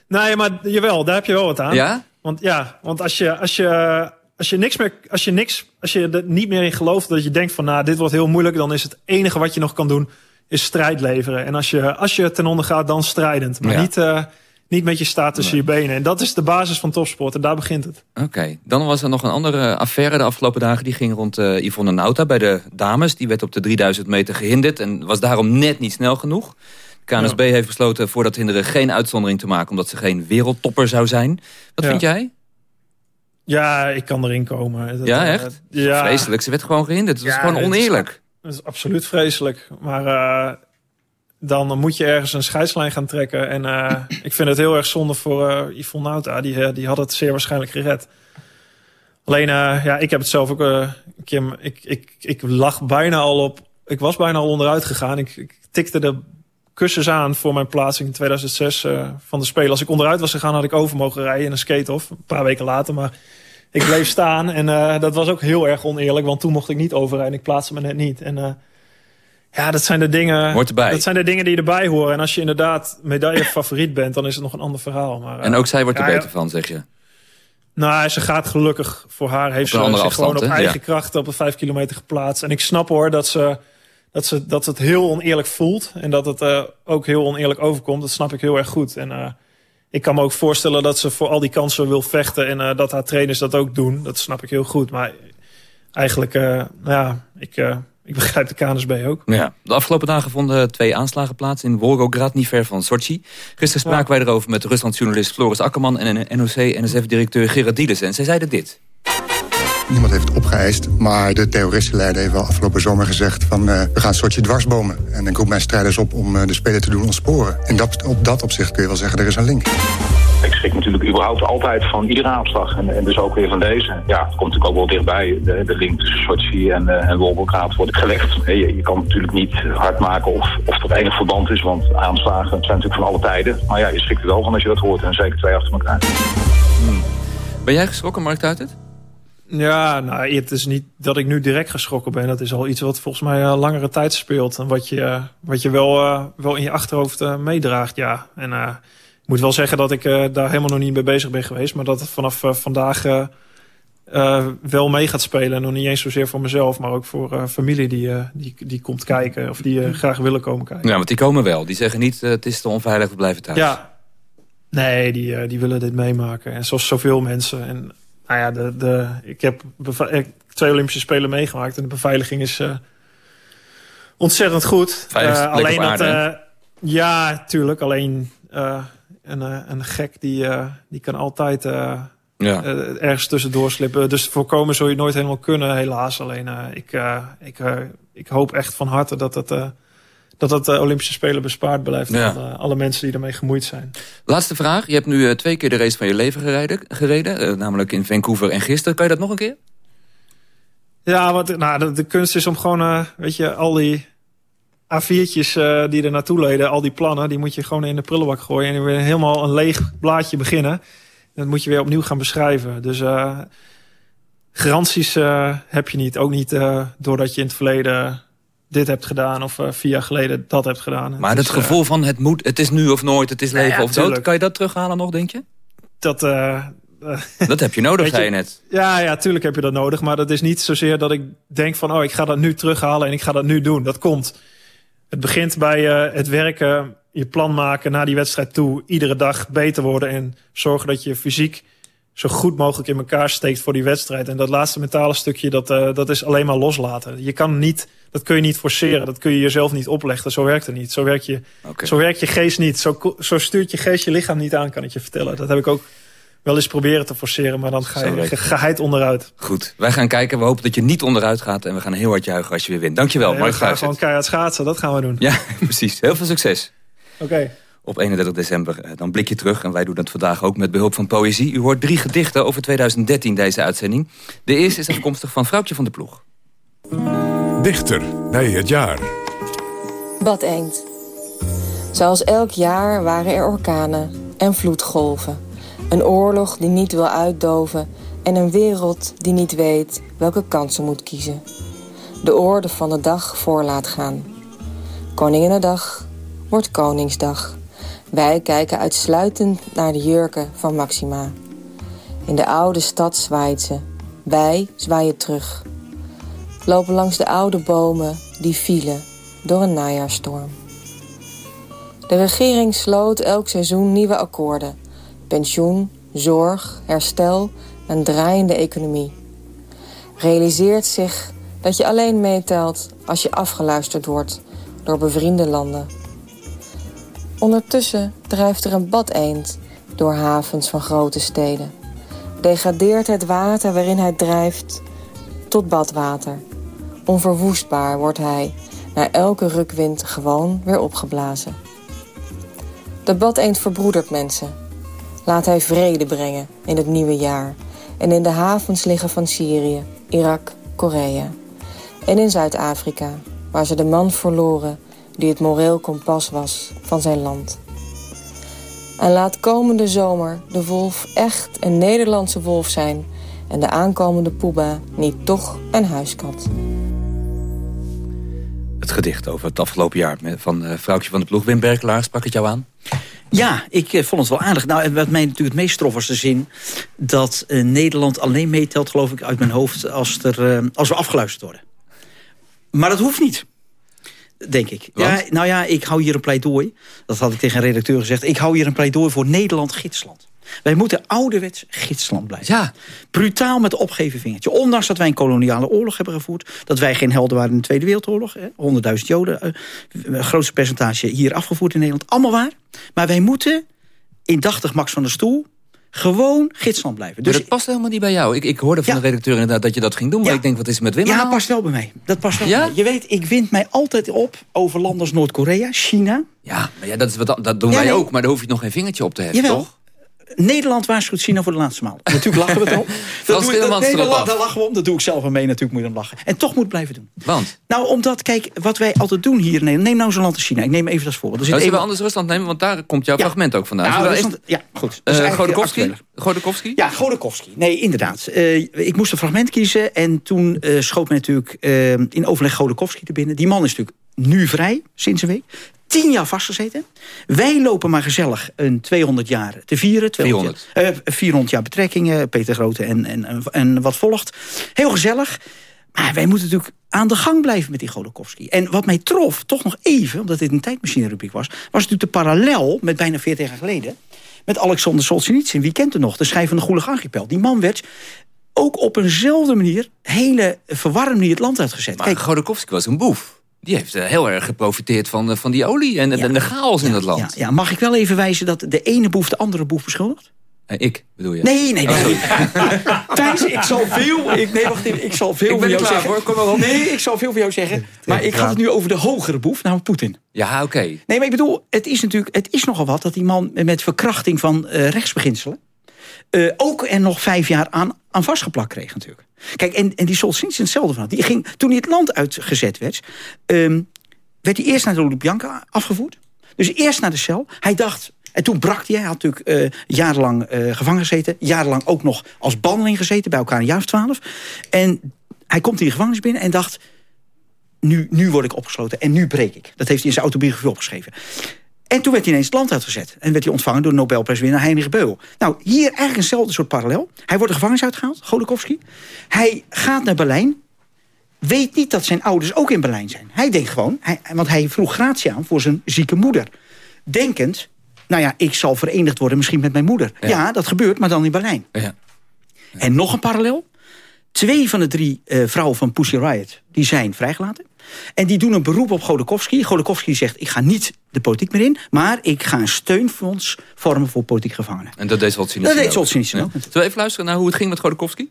Speaker 10: Nee, maar jawel, daar heb je wel wat aan.
Speaker 2: Ja?
Speaker 10: Want ja, want als je, als je, als je niks meer, als je niks, als je er niet meer in gelooft dat je denkt van, nou, dit wordt heel moeilijk, dan is het enige wat je nog kan doen, is strijd leveren. En als je, als je ten onder gaat, dan strijdend. Maar
Speaker 2: Ja.
Speaker 10: niet, eh, niet met je staart tussen je benen. En dat is de basis van topsport. En daar begint het.
Speaker 2: Oké, dan was er nog een andere affaire de afgelopen dagen. Die ging rond eh Yvonne Nauta bij de dames. Die werd op de 3000 meter gehinderd en was daarom net niet snel genoeg. KNSB heeft besloten voor dat hinderen geen uitzondering te maken... omdat ze geen wereldtopper zou zijn. Wat
Speaker 10: Ja.
Speaker 2: vind jij?
Speaker 10: Ja, ik kan erin komen. Dat,
Speaker 2: Ja,
Speaker 10: eh,
Speaker 2: echt?
Speaker 10: ja.
Speaker 2: Vreselijk, ze werd gewoon gehinderd. Het was
Speaker 10: Ja,
Speaker 2: gewoon
Speaker 10: het is-
Speaker 2: oneerlijk.
Speaker 10: Dat is absoluut vreselijk. Maar eh, dan moet je ergens een scheidslijn gaan trekken. En eh, ik vind het heel erg zonde voor eh Yvonne Nauta. Die, die had het zeer waarschijnlijk gered. Alleen, ja, ik heb het zelf ook keer... Ik, ik, ik lag bijna al op... Ik was bijna al onderuit gegaan. Ik, ik tikte de kussens aan voor mijn plaatsing in 2006 eh, van de Spelen. Als ik onderuit was gegaan, had ik over mogen rijden in een skate-off. Een paar weken later, maar... Ik bleef staan en eh, dat was ook heel erg oneerlijk, want toen mocht ik niet overrijden. Ik plaatste me net niet. En eh, ja, dat zijn de dingen.
Speaker 2: Hoort erbij.
Speaker 10: Dat zijn de dingen die erbij horen. En als je inderdaad medaille favoriet bent, dan is het nog een ander verhaal. Maar,
Speaker 2: En ook zij wordt er
Speaker 10: ja,
Speaker 2: beter van, zeg je.
Speaker 10: Nou, ze gaat gelukkig voor haar. Heeft ze zich gewoon op eigen kracht op een vijf kilometer geplaatst. En ik snap hoor dat ze, dat ze dat het heel oneerlijk voelt. En dat het uh, ook heel oneerlijk overkomt. Dat snap ik heel erg goed. En uh, ik kan me ook voorstellen dat ze voor al die kansen wil vechten. En uh, dat haar trainers dat ook doen. Dat snap ik heel goed. Maar eigenlijk, nou ja, ik ik begrijp de KNSB ook.
Speaker 2: Ja, de afgelopen dagen vonden twee aanslagen plaats in Volgograd, niet ver van Sochi. Gisteren spraken wij erover met Rusland-journalist Floris Akkerman... en NOC-NSF-directeur Gerard Dielis. En zij zeiden dit.
Speaker 16: Niemand heeft het opgeëist, maar de terroristenleider heeft wel afgelopen zomer gezegd... van uh, we gaan Sochi dwarsbomen. En ik roep mijn strijders op om uh, de Spelen te doen ontsporen. En dat, op dat opzicht kun je wel zeggen, er is een link.
Speaker 17: Ik schrik natuurlijk überhaupt altijd van iedere aanslag. En, en, dus ook weer van deze. Ja, het komt natuurlijk ook wel dichtbij. De, de link tussen Sochi en, uh, en wordt gelegd. Je, je kan natuurlijk niet hard maken of, of er enig verband is. Want aanslagen zijn natuurlijk van alle tijden. Maar ja, je schrikt er wel van als je dat hoort. En zeker twee achter elkaar.
Speaker 2: Hmm. Ben jij geschrokken, Mark het?
Speaker 10: Ja, nou, het is niet dat ik nu direct geschrokken ben. Dat is al iets wat volgens mij uh, langere tijd speelt. En wat je, wat je wel, uh, wel in je achterhoofd uh, meedraagt, ja. En ik moet wel zeggen dat ik daar helemaal nog niet mee bezig ben geweest. Maar dat het vanaf vandaag wel mee gaat spelen. En nog niet eens zozeer voor mezelf, maar ook voor familie die, die, die komt kijken. Of die graag willen komen kijken.
Speaker 2: Ja, want die komen wel. Die zeggen niet, het is te onveilig, we blijven thuis.
Speaker 10: Ja, nee, die, die willen dit meemaken. En zoals zoveel mensen. En nou ja, de, de, ik heb twee Olympische Spelen meegemaakt. En de beveiliging is uh, ontzettend goed.
Speaker 2: Uh, alleen dat... Uh,
Speaker 10: ja, tuurlijk. Alleen een, een gek die, die kan altijd ja. ergens tussendoor slippen. Dus voorkomen zul je nooit helemaal kunnen, helaas. Alleen ik, ik, ik hoop echt van harte dat het dat het uh, Olympische Spelen bespaard blijft ja. aan uh, alle mensen die ermee gemoeid zijn.
Speaker 2: Laatste vraag. Je hebt nu uh, twee keer de race van je leven gereden, gereden namelijk in Vancouver en gisteren. Kan je dat nog een keer?
Speaker 10: Ja, wat, nou, de, de kunst is om gewoon, weet je, al die A4'tjes die er naartoe leden, al die plannen, die moet je gewoon in de prullenbak gooien en weer helemaal een leeg blaadje beginnen. Dat moet je weer opnieuw gaan beschrijven. Dus garanties heb je niet. Ook niet doordat je in het verleden dit hebt gedaan of uh, vier jaar geleden dat hebt gedaan.
Speaker 2: Maar het, het gevoel van het moet, het is nu of nooit, het is leven of dood. Kan je dat terughalen nog, denk je?
Speaker 10: Dat, uh,
Speaker 2: dat heb je nodig, zei je net.
Speaker 10: Ja, ja, tuurlijk heb je dat nodig. Maar dat is niet zozeer dat ik denk van... oh, ik ga dat nu terughalen en ik ga dat nu doen. Dat komt. Het begint bij uh, het werken, je plan maken naar die wedstrijd toe. Iedere dag beter worden en zorgen dat je fysiek zo goed mogelijk in elkaar steekt voor die wedstrijd. En dat laatste mentale stukje, dat, uh, dat is alleen maar loslaten. Je kan niet, dat kun je niet forceren. Dat kun je jezelf niet opleggen. Zo werkt het niet. Zo, werkt je, okay. zo werkt je geest niet. Zo, zo stuurt je geest je lichaam niet aan, kan ik je vertellen. Dat heb ik ook wel eens proberen te forceren, maar dan ga je geheid onderuit.
Speaker 2: Goed, wij gaan kijken. We hopen dat je niet onderuit gaat. En we gaan heel hard juichen als je weer wint. Dankjewel, ja, Mark
Speaker 10: We gaan gewoon keihard schaatsen, dat gaan we doen.
Speaker 2: Ja, precies. Heel veel succes.
Speaker 10: Oké
Speaker 2: op 31 december. Eh, dan blik je terug en wij doen dat vandaag ook met behulp van poëzie. U hoort drie gedichten over 2013 deze uitzending. De eerste is afkomstig van Vrouwtje van de Ploeg.
Speaker 1: Dichter bij het jaar.
Speaker 18: Bad Eend. Zoals elk jaar waren er orkanen en vloedgolven. Een oorlog die niet wil uitdoven en een wereld die niet weet welke kant ze moet kiezen. De orde van de dag voor laat gaan. Koninginnedag wordt Koningsdag. Wij kijken uitsluitend naar de jurken van Maxima. In de oude stad zwaait ze. Wij zwaaien terug. Lopen langs de oude bomen die vielen door een najaarstorm. De regering sloot elk seizoen nieuwe akkoorden. Pensioen, zorg, herstel, een draaiende economie. Realiseert zich dat je alleen meetelt als je afgeluisterd wordt door bevriende landen. Ondertussen drijft er een badeend door havens van grote steden. Degradeert het water waarin hij drijft tot badwater. Onverwoestbaar wordt hij na elke rukwind gewoon weer opgeblazen. De badeend verbroedert mensen. Laat hij vrede brengen in het nieuwe jaar... en in de havens liggen van Syrië, Irak, Korea... en in Zuid-Afrika, waar ze de man verloren die het moreel kompas was van zijn land. En laat komende zomer de wolf echt een Nederlandse wolf zijn... en de aankomende poeba niet toch een huiskat.
Speaker 2: Het gedicht over het afgelopen jaar van uh, Vrouwtje van de Ploeg. Wim Berkelaar sprak het jou aan?
Speaker 15: Ja, ik eh, vond het wel aardig. Nou, wat mij natuurlijk het meest trof was de zin... dat uh, Nederland alleen meetelt, geloof ik, uit mijn hoofd... als, er, uh, als we afgeluisterd worden. Maar dat hoeft niet. Denk ik. Ja, nou ja, ik hou hier een pleidooi. Dat had ik tegen een redacteur gezegd. Ik hou hier een pleidooi voor Nederland-Gidsland. Wij moeten ouderwets gidsland blijven.
Speaker 2: Ja.
Speaker 15: Brutaal met opgeven vingertje. Ondanks dat wij een koloniale oorlog hebben gevoerd. Dat wij geen helden waren in de Tweede Wereldoorlog. 100.000 Joden. Uh, grootste percentage hier afgevoerd in Nederland. Allemaal waar. Maar wij moeten, indachtig Max van der Stoel gewoon gidsland blijven.
Speaker 2: Dus maar dat past helemaal niet bij jou. Ik, ik hoorde van ja. de redacteur inderdaad dat je dat ging doen. Maar ja. ik denk, wat is er met Wim
Speaker 15: Ja,
Speaker 2: nou?
Speaker 15: dat past wel bij mij. Dat past wel ja? bij mij. Je weet, ik wind mij altijd op over landen als Noord-Korea, China.
Speaker 2: Ja, maar ja, dat, is wat, dat doen wij nee. ook. Maar daar hoef je nog geen vingertje op te hebben,
Speaker 15: Jawel.
Speaker 2: toch?
Speaker 15: Nederland waarschuwt China voor de laatste maal. Natuurlijk lachen we het om.
Speaker 2: Dat doe ik, dat,
Speaker 15: daar, lachen we om. Dat doe ik zelf aan mee. Natuurlijk moet je dan lachen. En toch moet het blijven doen.
Speaker 2: Want?
Speaker 15: Nou, omdat, kijk, wat wij altijd doen hier in Nederland. Neem nou zo'n land als China. Ik neem even als voorbeeld.
Speaker 2: Dus even... we anders Rusland nemen? Want daar komt jouw ja. fragment ook vandaan.
Speaker 15: Nou, Rusland, ja, goed.
Speaker 2: Uh, Godekowski? Godekowski?
Speaker 15: Ja, Godekowski. Nee, inderdaad. Uh, ik moest een fragment kiezen. En toen uh, schoot me natuurlijk in overleg Godekowski te binnen. Die man is natuurlijk nu vrij, sinds een week. Tien jaar vastgezeten. Wij lopen maar gezellig een 200 jaar te vieren.
Speaker 2: 200.
Speaker 15: 400, uh, 400 jaar betrekkingen. Peter Grote en, en, en wat volgt. Heel gezellig. Maar wij moeten natuurlijk aan de gang blijven met die Godokowski. En wat mij trof, toch nog even, omdat dit een tijdmachine-rubriek was... was natuurlijk de parallel met bijna 40 jaar geleden... met Alexander Solzhenitsyn. Wie kent hem nog? De schrijver van de Goelige Archipel. Die man werd ook op eenzelfde manier... hele verwarrende manier het land uitgezet.
Speaker 2: Maar Kijk, Godokowski was een boef. Die heeft heel erg geprofiteerd van, van die olie en, ja. en de chaos in dat land.
Speaker 15: Ja, ja, mag ik wel even wijzen dat de ene boef de andere boef beschuldigt?
Speaker 2: Uh, ik, bedoel je?
Speaker 15: Nee, nee, nee. Oh, Thijs, ik zal veel... Ik, nee, wacht even. Ik zal veel
Speaker 2: ik
Speaker 15: voor jou
Speaker 2: klaar,
Speaker 15: zeggen.
Speaker 2: Hoor, kom maar op.
Speaker 15: Nee, ik zal veel voor jou zeggen. Maar ik ga het nu over de hogere boef, namelijk Poetin.
Speaker 2: Ja, oké. Okay.
Speaker 15: Nee, maar ik bedoel, het is natuurlijk... Het is nogal wat dat die man met verkrachting van uh, rechtsbeginselen... Uh, ook er nog vijf jaar aan, aan vastgeplakt kreeg natuurlijk. Kijk, en, en die Solzhenitsyn hetzelfde van. Die ging, toen hij het land uitgezet werd... Um, werd hij eerst naar de Lubjanka afgevoerd. Dus eerst naar de cel. Hij dacht... En toen brak hij. Hij had natuurlijk uh, jarenlang uh, gevangen gezeten. Jarenlang ook nog als bandeling gezeten. Bij elkaar een jaar of twaalf. En hij komt in de gevangenis binnen en dacht... Nu, nu word ik opgesloten en nu breek ik. Dat heeft hij in zijn autobiografie opgeschreven. En toen werd hij ineens het land uitgezet. En werd hij ontvangen door Nobelprijswinnaar Heinrich Beul. Nou, hier eigenlijk eenzelfde soort parallel. Hij wordt de gevangenis uitgehaald, Godekowski. Hij gaat naar Berlijn. Weet niet dat zijn ouders ook in Berlijn zijn. Hij denkt gewoon, hij, want hij vroeg gratie aan voor zijn zieke moeder. Denkend, nou ja, ik zal verenigd worden misschien met mijn moeder. Ja, ja dat gebeurt, maar dan in Berlijn.
Speaker 2: Ja. Ja.
Speaker 15: En nog een parallel. Twee van de drie uh, vrouwen van Pussy Riot, die zijn vrijgelaten. En die doen een beroep op Godekowski. Godekowski zegt, ik ga niet de politiek meer in... maar ik ga een steunfonds vormen voor politiek gevangenen.
Speaker 2: En dat deed Solzhenitsyn
Speaker 15: Dat deed Solzhenitsyn ook.
Speaker 2: Zullen we even luisteren naar hoe het ging met Godekowski?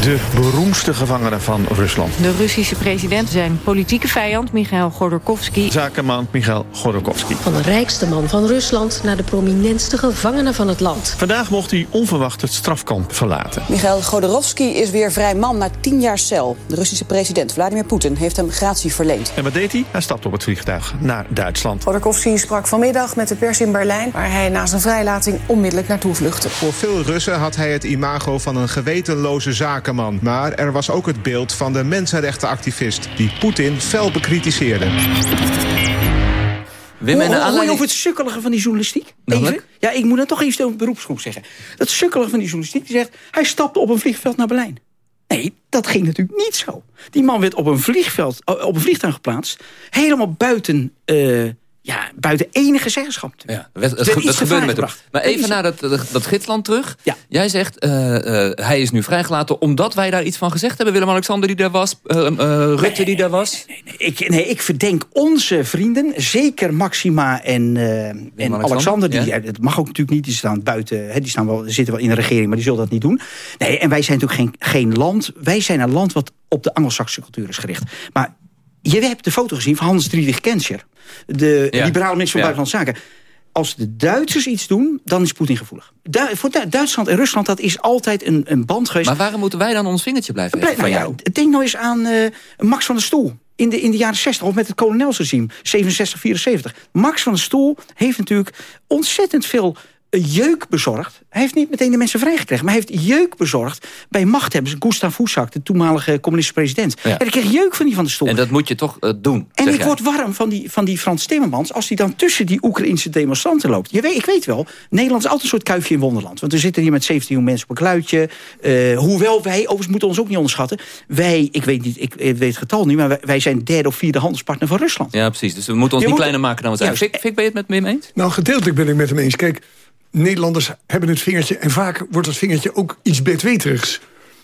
Speaker 19: De beroemdste gevangene van Rusland.
Speaker 20: De Russische president, zijn politieke vijand Michail Godorkovsky.
Speaker 19: Zakenman Michail Godorkovsky.
Speaker 21: Van de rijkste man van Rusland naar de prominentste gevangene van het land.
Speaker 19: Vandaag mocht hij onverwacht het strafkamp verlaten.
Speaker 22: Michail Godorkovsky is weer vrij man na tien jaar cel. De Russische president Vladimir Poetin heeft hem gratie verleend.
Speaker 19: En wat deed hij? Hij stapte op het vliegtuig naar Duitsland.
Speaker 22: Godorkovsky sprak vanmiddag met de pers in Berlijn... waar hij na zijn vrijlating onmiddellijk naartoe vluchtte.
Speaker 23: Voor veel Russen had hij het imago van een gewetenloze zakenman. Maar er was ook het beeld van de mensenrechtenactivist... die Poetin fel bekritiseerde.
Speaker 15: Wim, en aanleiding... over het sukkelige van die journalistiek? Even? Ja, ik moet dan toch even de beroepsgroep zeggen. Dat sukkelige van die journalistiek die zegt... hij stapte op een vliegveld naar Berlijn. Nee, dat ging natuurlijk niet zo. Die man werd op een, vliegveld, op een vliegtuig geplaatst. Helemaal buiten... Uh, ja, buiten enige zeggenschap.
Speaker 2: Ja, dat, dat, dat gebeurde met hem. Maar even naar dat, dat, gidsland terug.
Speaker 15: Ja.
Speaker 2: Jij zegt, uh, uh, hij is nu vrijgelaten omdat wij daar iets van gezegd hebben. Willem-Alexander die daar was, uh, Rutte
Speaker 15: nee,
Speaker 2: die daar was.
Speaker 15: Nee, nee, ik, nee, ik verdenk onze vrienden, zeker Maxima en, en Alexander. Alexander die, ja. dat mag ook natuurlijk niet, die staan buiten, hè, die staan wel, zitten wel in de regering, maar die zullen dat niet doen. Nee, en wij zijn natuurlijk geen, geen land, wij zijn een land wat op de Anglo-Saxische cultuur is gericht. Maar je hebt de foto gezien van Hans Friedrich Genscher. De ja. liberale minister van. Buitenlandse Zaken. Als de Duitsers iets doen, dan is Poetin gevoelig. Du voor du Duitsland en Rusland, dat is altijd een, een band geweest.
Speaker 2: Maar waarom moeten wij dan ons vingertje blijven
Speaker 15: Blijf, van nou? Ja, denk nou eens aan uh, Max van der Stoel. In de, in de jaren 60, of met het kolonelsregime, 67, 74. Max van der Stoel heeft natuurlijk ontzettend veel jeuk bezorgd. Hij heeft niet meteen de mensen vrijgekregen... maar hij heeft jeuk bezorgd bij machthebbers. Gustav Fusak, de toenmalige communistische president.
Speaker 2: Ja.
Speaker 15: En ik kreeg jeuk van die van de stoel.
Speaker 2: En dat moet je toch uh, doen,
Speaker 15: En ik
Speaker 2: jij.
Speaker 15: word warm van die, van die Frans Timmermans... als hij dan tussen die Oekraïnse demonstranten loopt. Je weet, ik weet wel, Nederland is altijd een soort kuifje in wonderland. Want we zitten hier met 17 miljoen mensen op een kluitje. Uh, hoewel wij, overigens moeten we ons ook niet onderschatten... wij, ik weet, niet, ik, ik weet het getal niet... maar wij, wij zijn derde of vierde handelspartner van Rusland.
Speaker 2: Ja, precies. Dus we moeten ons
Speaker 15: Je
Speaker 2: niet
Speaker 15: moet-
Speaker 2: kleiner maken dan we zijn. Fik, ben je het met me eens?
Speaker 11: Nou, gedeeltelijk ben ik met hem eens. Kijk, Nederlanders hebben het vingertje... en vaak wordt dat vingertje ook iets bedweterigs.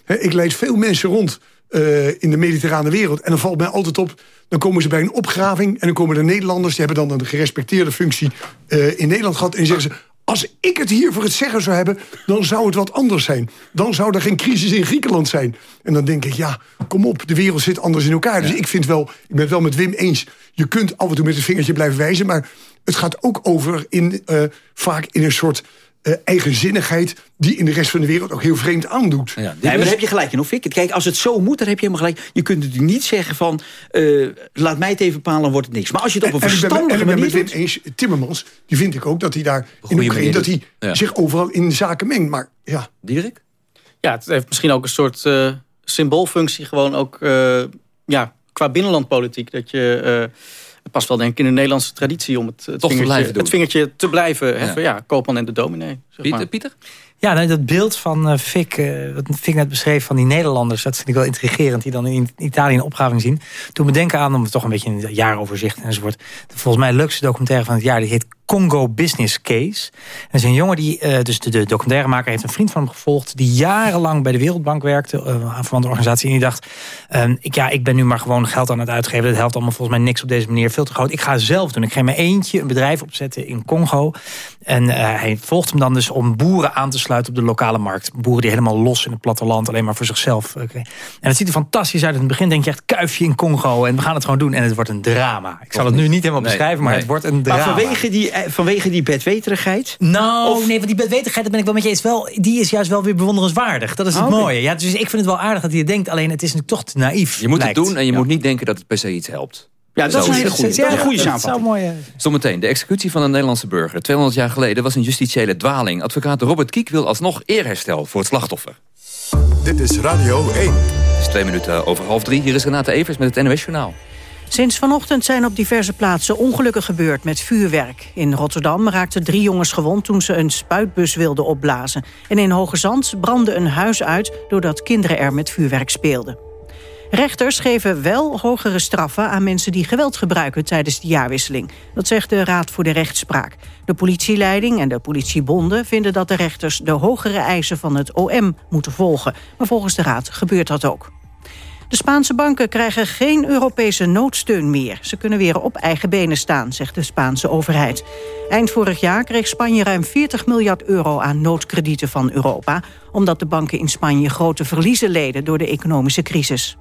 Speaker 11: Ik leid veel mensen rond eh, in de mediterrane wereld... en dan valt mij altijd op... dan komen ze bij een opgraving... en dan komen de Nederlanders... die hebben dan een gerespecteerde functie eh, in Nederland gehad... en zeggen ze... Als ik het hier voor het zeggen zou hebben, dan zou het wat anders zijn. Dan zou er geen crisis in Griekenland zijn. En dan denk ik, ja, kom op, de wereld zit anders in elkaar. Dus ik vind wel, ik ben het wel met Wim eens... je kunt af en toe met het vingertje blijven wijzen... maar het gaat ook over in, uh, vaak in een soort uh, eigenzinnigheid... die in de rest van de wereld ook heel vreemd aandoet.
Speaker 15: Ja, nee, maar daar heb je gelijk in, of ik? Kijk, als het zo moet, dan heb je helemaal gelijk. Je kunt natuurlijk niet zeggen van... Uh, laat mij het even bepalen, dan wordt het niks. Maar als je het op een
Speaker 11: en,
Speaker 15: verstandige
Speaker 11: en ben,
Speaker 15: manier
Speaker 11: met Wim eens, Timmermans, die vind ik ook dat hij daar... In Oekraïne, dat hij
Speaker 2: ja.
Speaker 11: zich overal in zaken mengt. Maar ja...
Speaker 2: Dirk?
Speaker 24: Ja, het heeft misschien ook een soort uh, symboolfunctie... gewoon ook ja, qua binnenlandpolitiek. Dat je... Past wel denk ik in de Nederlandse traditie om het, het,
Speaker 2: Toch
Speaker 24: vingertje,
Speaker 2: te blijven doen.
Speaker 24: het vingertje te blijven heffen. Ja, ja Koopman en de dominee. Zeg
Speaker 2: Pieter?
Speaker 24: maar.
Speaker 2: Pieter?
Speaker 25: Ja, nee, dat beeld van uh, Fik, uh, wat Fik net beschreef van die Nederlanders... dat vind ik wel intrigerend, die dan in Italië een opgraving zien. Toen we denken aan, om het toch een beetje een jaaroverzicht enzovoort... de volgens mij leukste documentaire van het jaar, die heet Congo Business Case. Dat is een jongen die, uh, dus de, de documentairemaker heeft een vriend van hem gevolgd... die jarenlang bij de Wereldbank werkte, uh, van de organisatie. En die dacht, um, ik, ja, ik ben nu maar gewoon geld aan het uitgeven. Dat helpt allemaal volgens mij niks op deze manier, veel te groot. Ik ga zelf doen. Ik ga mijn eentje een bedrijf opzetten in Congo. En uh, hij volgt hem dan dus om boeren aan te sluiten op de lokale markt. Boeren die helemaal los in het platteland, alleen maar voor zichzelf. Okay. En het ziet er fantastisch uit. In het begin denk je echt kuifje in Congo en we gaan het gewoon doen. En het wordt een drama. Ik zal het nu niet helemaal nee, beschrijven, maar nee. het wordt een drama.
Speaker 15: Maar vanwege die, vanwege die bedweterigheid?
Speaker 25: Nou, of... nee, want die bedweterigheid, daar ben ik wel met je eens. Wel, die is juist wel weer bewonderenswaardig. Dat is het
Speaker 15: Oh,
Speaker 25: okay. mooie. Ja, dus ik vind het wel aardig dat hij het denkt. Alleen het is natuurlijk toch te naïef.
Speaker 2: Je moet
Speaker 25: lijkt.
Speaker 2: het doen en je
Speaker 25: ja.
Speaker 2: moet niet denken dat het per se iets helpt.
Speaker 15: Ja, dat is een hele goede,
Speaker 25: ja,
Speaker 15: dat is een goede
Speaker 25: ja,
Speaker 15: samenvatting.
Speaker 25: Mooi, ja.
Speaker 2: Zometeen, de executie van een Nederlandse burger. 200 jaar geleden was een justitiële dwaling. Advocaat Robert Kiek wil alsnog eerherstel voor het slachtoffer.
Speaker 1: Dit is Radio 1.
Speaker 2: Het is twee minuten over half drie. Hier is Renate Evers met het NOS Journaal.
Speaker 3: Sinds vanochtend zijn op diverse plaatsen ongelukken gebeurd met vuurwerk. In Rotterdam raakten drie jongens gewond toen ze een spuitbus wilden opblazen. En in Hoge Zand brandde een huis uit doordat kinderen er met vuurwerk speelden. Rechters geven wel hogere straffen aan mensen die geweld gebruiken tijdens de jaarwisseling. Dat zegt de Raad voor de Rechtspraak. De politieleiding en de politiebonden vinden dat de rechters de hogere eisen van het OM moeten volgen. Maar volgens de Raad gebeurt dat ook. De Spaanse banken krijgen geen Europese noodsteun meer. Ze kunnen weer op eigen benen staan, zegt de Spaanse overheid. Eind vorig jaar kreeg Spanje ruim 40 miljard euro aan noodkredieten van Europa... omdat de banken in Spanje grote verliezen leden door de economische crisis.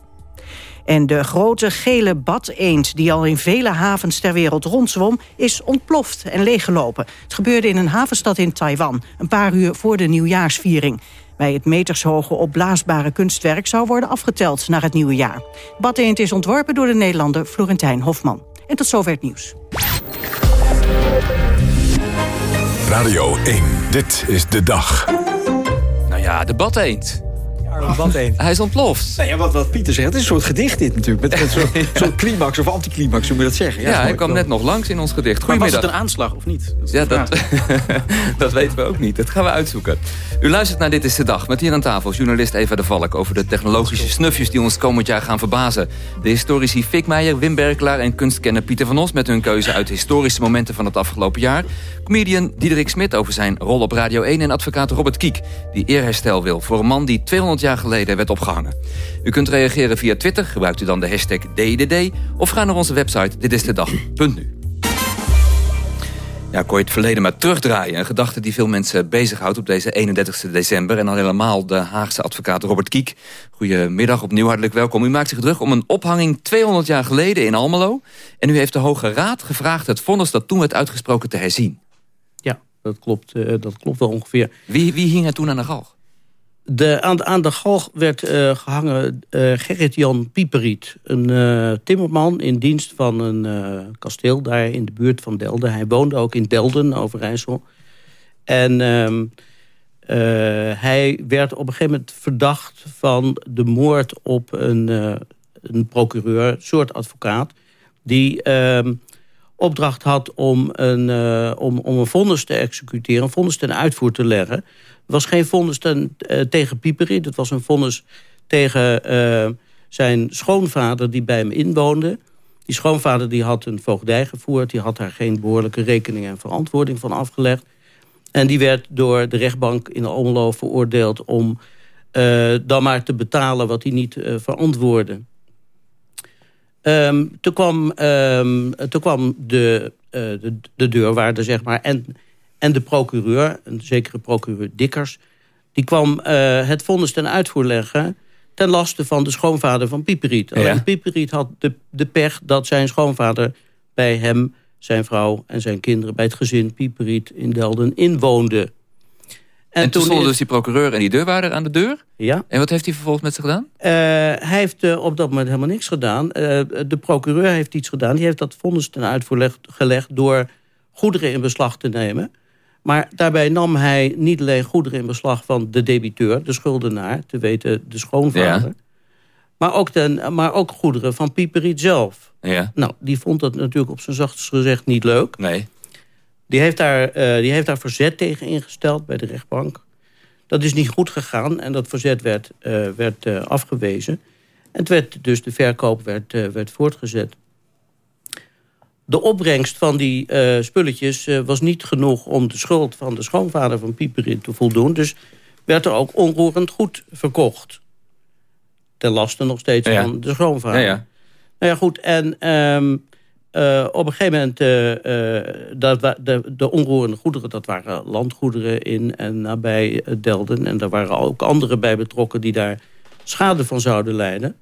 Speaker 3: En de grote gele bad-eend die al in vele havens ter wereld rondzwom... is ontploft en leeggelopen. Het gebeurde in een havenstad in Taiwan, een paar uur voor de nieuwjaarsviering. Bij het metershoge opblaasbare kunstwerk zou worden afgeteld naar het nieuwe jaar. Bad-eend is ontworpen door de Nederlander Florentijn Hofman. En tot zover het nieuws.
Speaker 1: Radio 1, dit is de dag.
Speaker 2: Nou ja, de bad eend. Hij is ontploft.
Speaker 15: Nee, ja, wat, wat Pieter zegt, het is een soort gedicht dit natuurlijk. Met, met zo'n
Speaker 2: Ja.
Speaker 15: soort climax of anticlimax, hoe moet je dat zeggen?
Speaker 2: Ja, hij kwam net nog langs in ons gedicht.
Speaker 24: Maar was het een aanslag of niet? Dat
Speaker 2: Ja, dat, dat weten we ook niet. Dat gaan we uitzoeken. U luistert naar Dit is de Dag. Met hier aan tafel journalist Eva de Valk... over de technologische snufjes die ons komend jaar gaan verbazen. De historici Fik Meijer, Wim Berkelaar en kunstkenner Pieter van Os... met hun keuze uit historische momenten van het afgelopen jaar. Comedian Diederik Smit over zijn rol op Radio 1... en advocaat Robert Kiek, die eerherstel wil... voor een man die 200 jaar geleden werd opgehangen. U kunt reageren via Twitter, gebruikt u dan de hashtag DDD... of ga naar onze website ditistedag.nu. Ja, kon je het verleden maar terugdraaien. Een gedachte die veel mensen bezighoudt op deze 31 december. En al helemaal de Haagse advocaat Robert Kiek. Goedemiddag, opnieuw hartelijk welkom. U maakt zich druk om een ophanging 200 jaar geleden in Almelo. En u heeft de Hoge Raad gevraagd het vonnis dat toen werd uitgesproken te herzien.
Speaker 24: Ja, dat klopt, eh, dat klopt wel ongeveer.
Speaker 2: Wie, wie hing er toen aan de galg?
Speaker 24: De, aan, de galg werd eh, gehangen eh, Gerrit-Jan Pieperiet. Een eh, timmerman in dienst van een kasteel daar in de buurt van Delden. Hij woonde ook in Delden, Overijssel. En ehm, eh, hij werd op een gegeven moment verdacht van de moord op een, uh, een procureur, een soort advocaat... die ehm, opdracht had om een, uh, om, om een vonnis te executeren, een vonnis ten uitvoer te leggen. Was geen vonnis ten, tegen Pieperi, het was een vonnis tegen zijn schoonvader die bij hem inwoonde... Die schoonvader die had een voogdij gevoerd. Die had daar geen behoorlijke rekening en verantwoording van afgelegd. En die werd door de rechtbank in Almelo veroordeeld... om uh, dan maar te betalen wat hij niet verantwoordde. Um, toen kwam, um, toen kwam de, de, de, deurwaarder, zeg maar, en, en de procureur... een zekere procureur Dikkers... die kwam het vonnis ten uitvoer leggen ten laste van de schoonvader van Pieperiet. Alleen Pieperiet had de, de pech dat zijn schoonvader bij hem, zijn vrouw en zijn kinderen... bij het gezin Pieperiet in Delden inwoonde.
Speaker 2: En, en toen, stonden dus die procureur en die deurwaarder aan de deur?
Speaker 24: Ja.
Speaker 2: En wat heeft hij vervolgens met ze gedaan?
Speaker 24: Uh, hij heeft uh, op dat moment helemaal niks gedaan. Uh, de procureur heeft iets gedaan. Die heeft dat vonnis ten uitvoer gelegd door goederen in beslag te nemen... Maar daarbij nam hij niet alleen goederen in beslag van de debiteur, de schuldenaar, te weten de schoonvader. Maar, ook ten, maar ook goederen van Pieperiet zelf.
Speaker 2: Ja.
Speaker 24: Nou, die vond dat natuurlijk op zijn zachtst gezegd niet leuk.
Speaker 2: Nee.
Speaker 24: Die heeft, daar, uh, die heeft daar verzet tegen ingesteld bij de rechtbank. Dat is niet goed gegaan en dat verzet werd, uh, werd uh, afgewezen. En het werd, dus de verkoop werd, werd voortgezet de opbrengst van die uh, spulletjes uh, was niet genoeg... om de schuld van de schoonvader van Pieperin te voldoen. Dus werd er ook onroerend goed verkocht. Ten laste nog steeds ja. van de schoonvader.
Speaker 2: Ja, ja.
Speaker 24: Nou ja, goed. En um, uh, op een gegeven moment... dat de, de onroerende goederen, dat waren landgoederen in en nabij Delden. En daar waren ook anderen bij betrokken die daar schade van zouden lijden.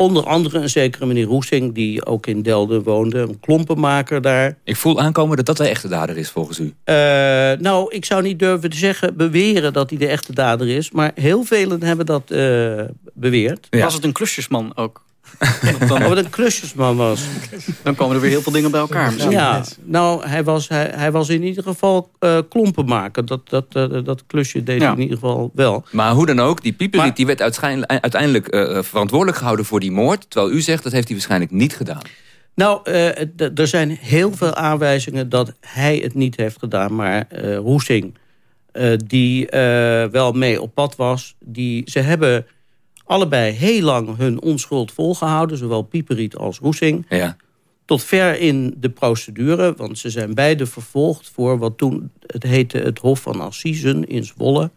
Speaker 24: Onder andere een zekere meneer Roesing, die ook in Delden woonde. Een klompenmaker daar.
Speaker 2: Ik voel aankomen dat dat de echte dader is, volgens u.
Speaker 24: Uh, nou, ik zou niet durven te zeggen, beweren dat hij de echte dader is. Maar heel velen hebben dat uh, beweerd.
Speaker 26: Ja. Was het een klusjesman ook?
Speaker 24: Dan... Het een klusjesman was.
Speaker 26: Dan komen er weer heel veel dingen bij elkaar.
Speaker 24: Misschien. Ja, nou, hij was, hij, hij was in ieder geval uh, klompen maken. Dat, dat, uh, dat klusje deed ja. hij in ieder geval wel.
Speaker 2: Maar hoe dan ook, die Pieperiet maar... die werd uiteindelijk uh, verantwoordelijk gehouden voor die moord. Terwijl u zegt, dat heeft hij waarschijnlijk niet gedaan.
Speaker 24: Nou, er zijn heel veel aanwijzingen dat hij het niet heeft gedaan. Maar Roesing, die wel mee op pad was... Die, ze hebben allebei heel lang hun onschuld volgehouden. Zowel Pieperiet als Roesing.
Speaker 2: Ja.
Speaker 24: Tot ver in de procedure. Want ze zijn beide vervolgd voor wat toen het heette het Hof van Assisen in Zwolle.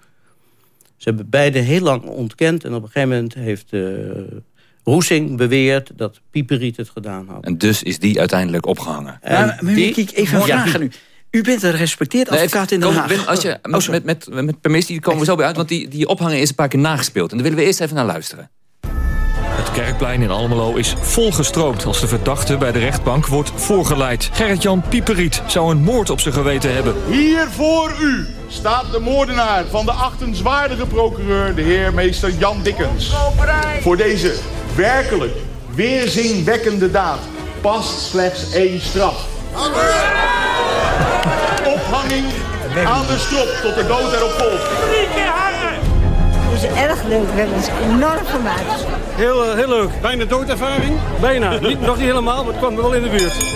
Speaker 24: Ze hebben beide heel lang ontkend. En op een gegeven moment heeft uh, Roesing beweerd dat Pieperiet het gedaan had.
Speaker 2: En dus is die uiteindelijk opgehangen.
Speaker 15: En maar, maar die, even een vraag aan u. Bent een gerespecteerd advocaat in Den Haag.
Speaker 2: Als je, met, oh, met, met, met permissie komen we zo bij uit, want die, die ophangen is een paar keer nagespeeld. En daar willen we eerst even naar luisteren.
Speaker 27: Het kerkplein in Almelo is volgestroomd als de verdachte bij de rechtbank wordt voorgeleid. Gerrit-Jan Pieperiet zou een moord op zijn geweten hebben.
Speaker 28: Hier voor u staat de moordenaar van de achtenswaardige procureur, de heer meester Jan Dikkens. Voor deze werkelijk weerzinwekkende daad past slechts één straf. Ophanging aan de strop tot de dood erop volgt.
Speaker 29: Het is erg leuk. We hebben ons enorm vermaakt.
Speaker 30: Heel, uh, heel leuk. Bijna doodervaring. Bijna. niet, nog niet helemaal, maar het kwam wel in de buurt.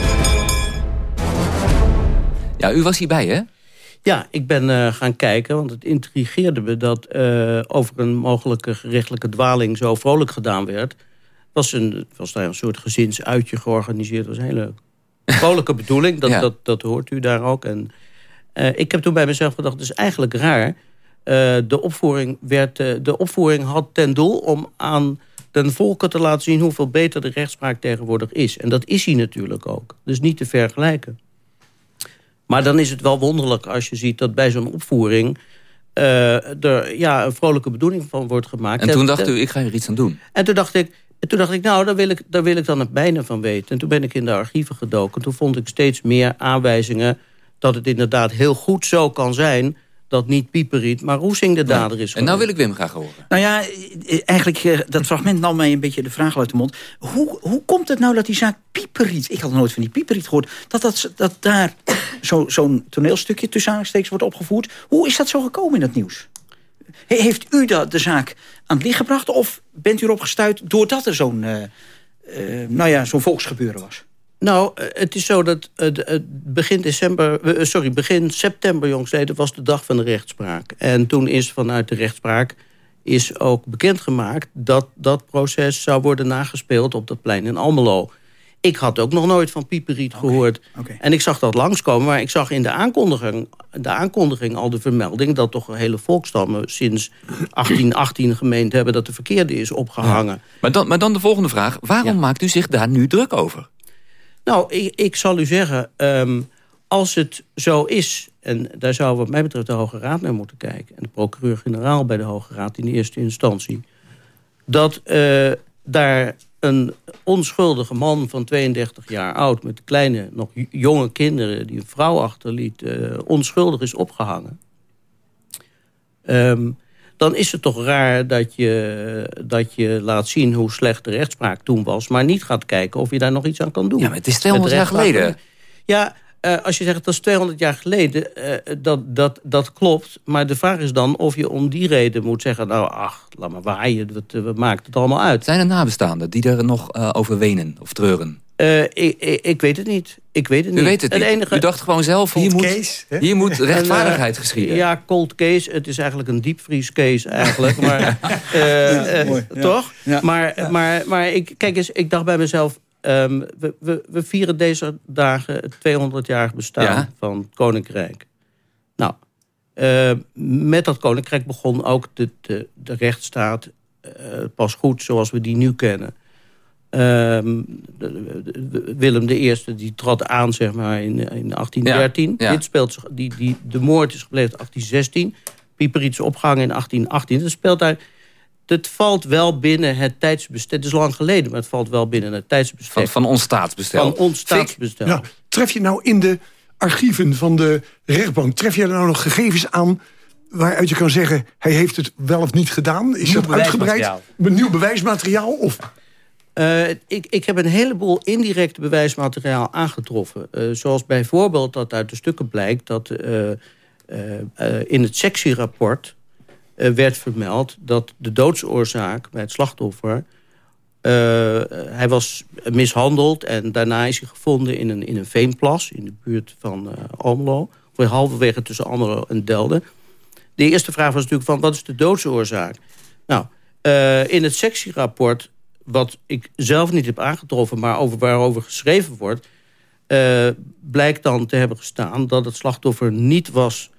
Speaker 2: Ja, u was hierbij, hè?
Speaker 24: Ja, ik ben uh, gaan kijken, want het intrigeerde me... dat uh, over een mogelijke gerechtelijke dwaling zo vrolijk gedaan werd. Het was, een, was daar een soort gezinsuitje georganiseerd. Dat was heel leuk vrolijke bedoeling. Dat, ja. dat, dat hoort u daar ook. En, uh, ik heb toen bij mezelf gedacht, het is eigenlijk raar. Uh, de, opvoering werd, uh, de opvoering had ten doel om aan den volken te laten zien... hoeveel beter de rechtspraak tegenwoordig is. En dat is hij natuurlijk ook. Dus niet te vergelijken. Maar dan is het wel wonderlijk als je ziet dat bij zo'n opvoering... er ja, een vrolijke bedoeling van wordt gemaakt.
Speaker 2: En toen dacht u, ik ga hier iets aan doen.
Speaker 24: En toen dacht ik, en toen dacht ik, nou, daar wil ik, daar wil ik dan het bijna van weten. En toen ben ik in de archieven gedoken. Toen vond ik steeds meer aanwijzingen dat het inderdaad heel goed zo kan zijn... dat niet Pieperiet, maar Roesing de dader is.
Speaker 2: En nou wil ik Wim graag horen.
Speaker 15: Nou ja, eh, eigenlijk, eh, dat fragment nam mij een beetje de vraag uit de mond. Hoe, hoe komt het nou dat die zaak Pieperiet... ik had nooit van die Pieperiet gehoord... dat, dat, dat daar zo'n zo toneelstukje tussen aanstekens wordt opgevoerd. Hoe is dat zo gekomen in het nieuws? Heeft u dat, de zaak aan het licht gebracht... of bent u erop gestuurd doordat er zo'n uh, nou ja, zo'n volksgebeuren was?
Speaker 24: Nou, het is zo dat begin december, sorry, begin september jongsleden was de dag van de rechtspraak. En toen is vanuit de rechtspraak is ook bekendgemaakt dat dat proces zou worden nagespeeld op dat plein in Almelo. Ik had ook nog nooit van Pieperiet gehoord. En ik zag dat langskomen, maar ik zag in de aankondiging, de aankondiging al de vermelding... dat toch hele volkstammen sinds 1818 gemeend hebben... dat de verkeerde is opgehangen.
Speaker 2: Maar, dan, maar dan de volgende vraag. Waarom maakt u zich daar nu druk over?
Speaker 24: Nou, ik, ik zal u zeggen, ehm, als het zo is... en daar zou wat mij betreft de Hoge Raad naar moeten kijken... en de procureur-generaal bij de Hoge Raad in eerste instantie... dat uh, daar een onschuldige man van 32 jaar oud... met kleine, nog jonge kinderen die een vrouw achterliet... Uh, onschuldig is opgehangen... Um, dan is het toch raar dat je, dat je laat zien hoe slecht de rechtspraak toen was... maar niet gaat kijken of je daar nog iets aan kan doen.
Speaker 2: Ja, maar het is 200 jaar geleden.
Speaker 24: Ja, uh, als je zegt dat is 200 jaar geleden, uh, dat, dat, dat klopt. Maar de vraag is dan of je om die reden moet zeggen... nou, ach, laat maar waaien, we, we maken het allemaal uit.
Speaker 2: Zijn er nabestaanden die er nog uh, over wenen of treuren?
Speaker 24: Ik, ik, ik, weet het niet. Ik weet het
Speaker 2: U
Speaker 24: niet.
Speaker 2: weet het niet. Enige... U dacht gewoon zelf, hier moet, case, hier moet rechtvaardigheid geschieden.
Speaker 24: Ja, cold case. Het is eigenlijk een diepvries case eigenlijk. maar, ja, mooi, ja. Toch? Ja. Maar, maar, maar ik, kijk eens, ik dacht bij mezelf... Um, we, we, we, vieren deze dagen het 200-jarig bestaan ja. van het Koninkrijk. Nou, uh, met dat Koninkrijk begon ook de, de, de rechtsstaat uh, pas goed zoals we die nu kennen. Um, de, de, Willem I die trad aan zeg maar, in, in 1813. Ja, ja. Dit speelt zich, die, die, de moord is gepleegd in 1816. Pieperietse opgang in 1818. Dat speelt daar het valt wel binnen het tijdsbestek. Het is lang geleden, maar het valt wel binnen het tijdsbestek.
Speaker 2: Van, van ons staatsbestel.
Speaker 24: Van ons staatsbestel.
Speaker 11: Ja, tref je nou in de archieven van de rechtbank... tref je er nou nog gegevens aan waaruit je kan zeggen... hij heeft het wel of niet gedaan? Is
Speaker 25: nieuw
Speaker 11: dat uitgebreid? Een nieuw bewijsmateriaal? Of...
Speaker 24: Uh, ik, ik heb een heleboel indirect bewijsmateriaal aangetroffen. Uh, zoals bijvoorbeeld dat uit de stukken blijkt... dat uh, in het sectierapport uh, werd vermeld dat de doodsoorzaak bij het slachtoffer... Uh, hij was mishandeld en daarna is hij gevonden in een, in een veenplas... in de buurt van uh, Almelo, of halverwege tussen Almelo en Delden. De eerste vraag was natuurlijk van, wat is de doodsoorzaak? Nou, in het sectierapport, wat ik zelf niet heb aangetroffen... maar over, waarover geschreven wordt... blijkt dan te hebben gestaan dat het slachtoffer niet was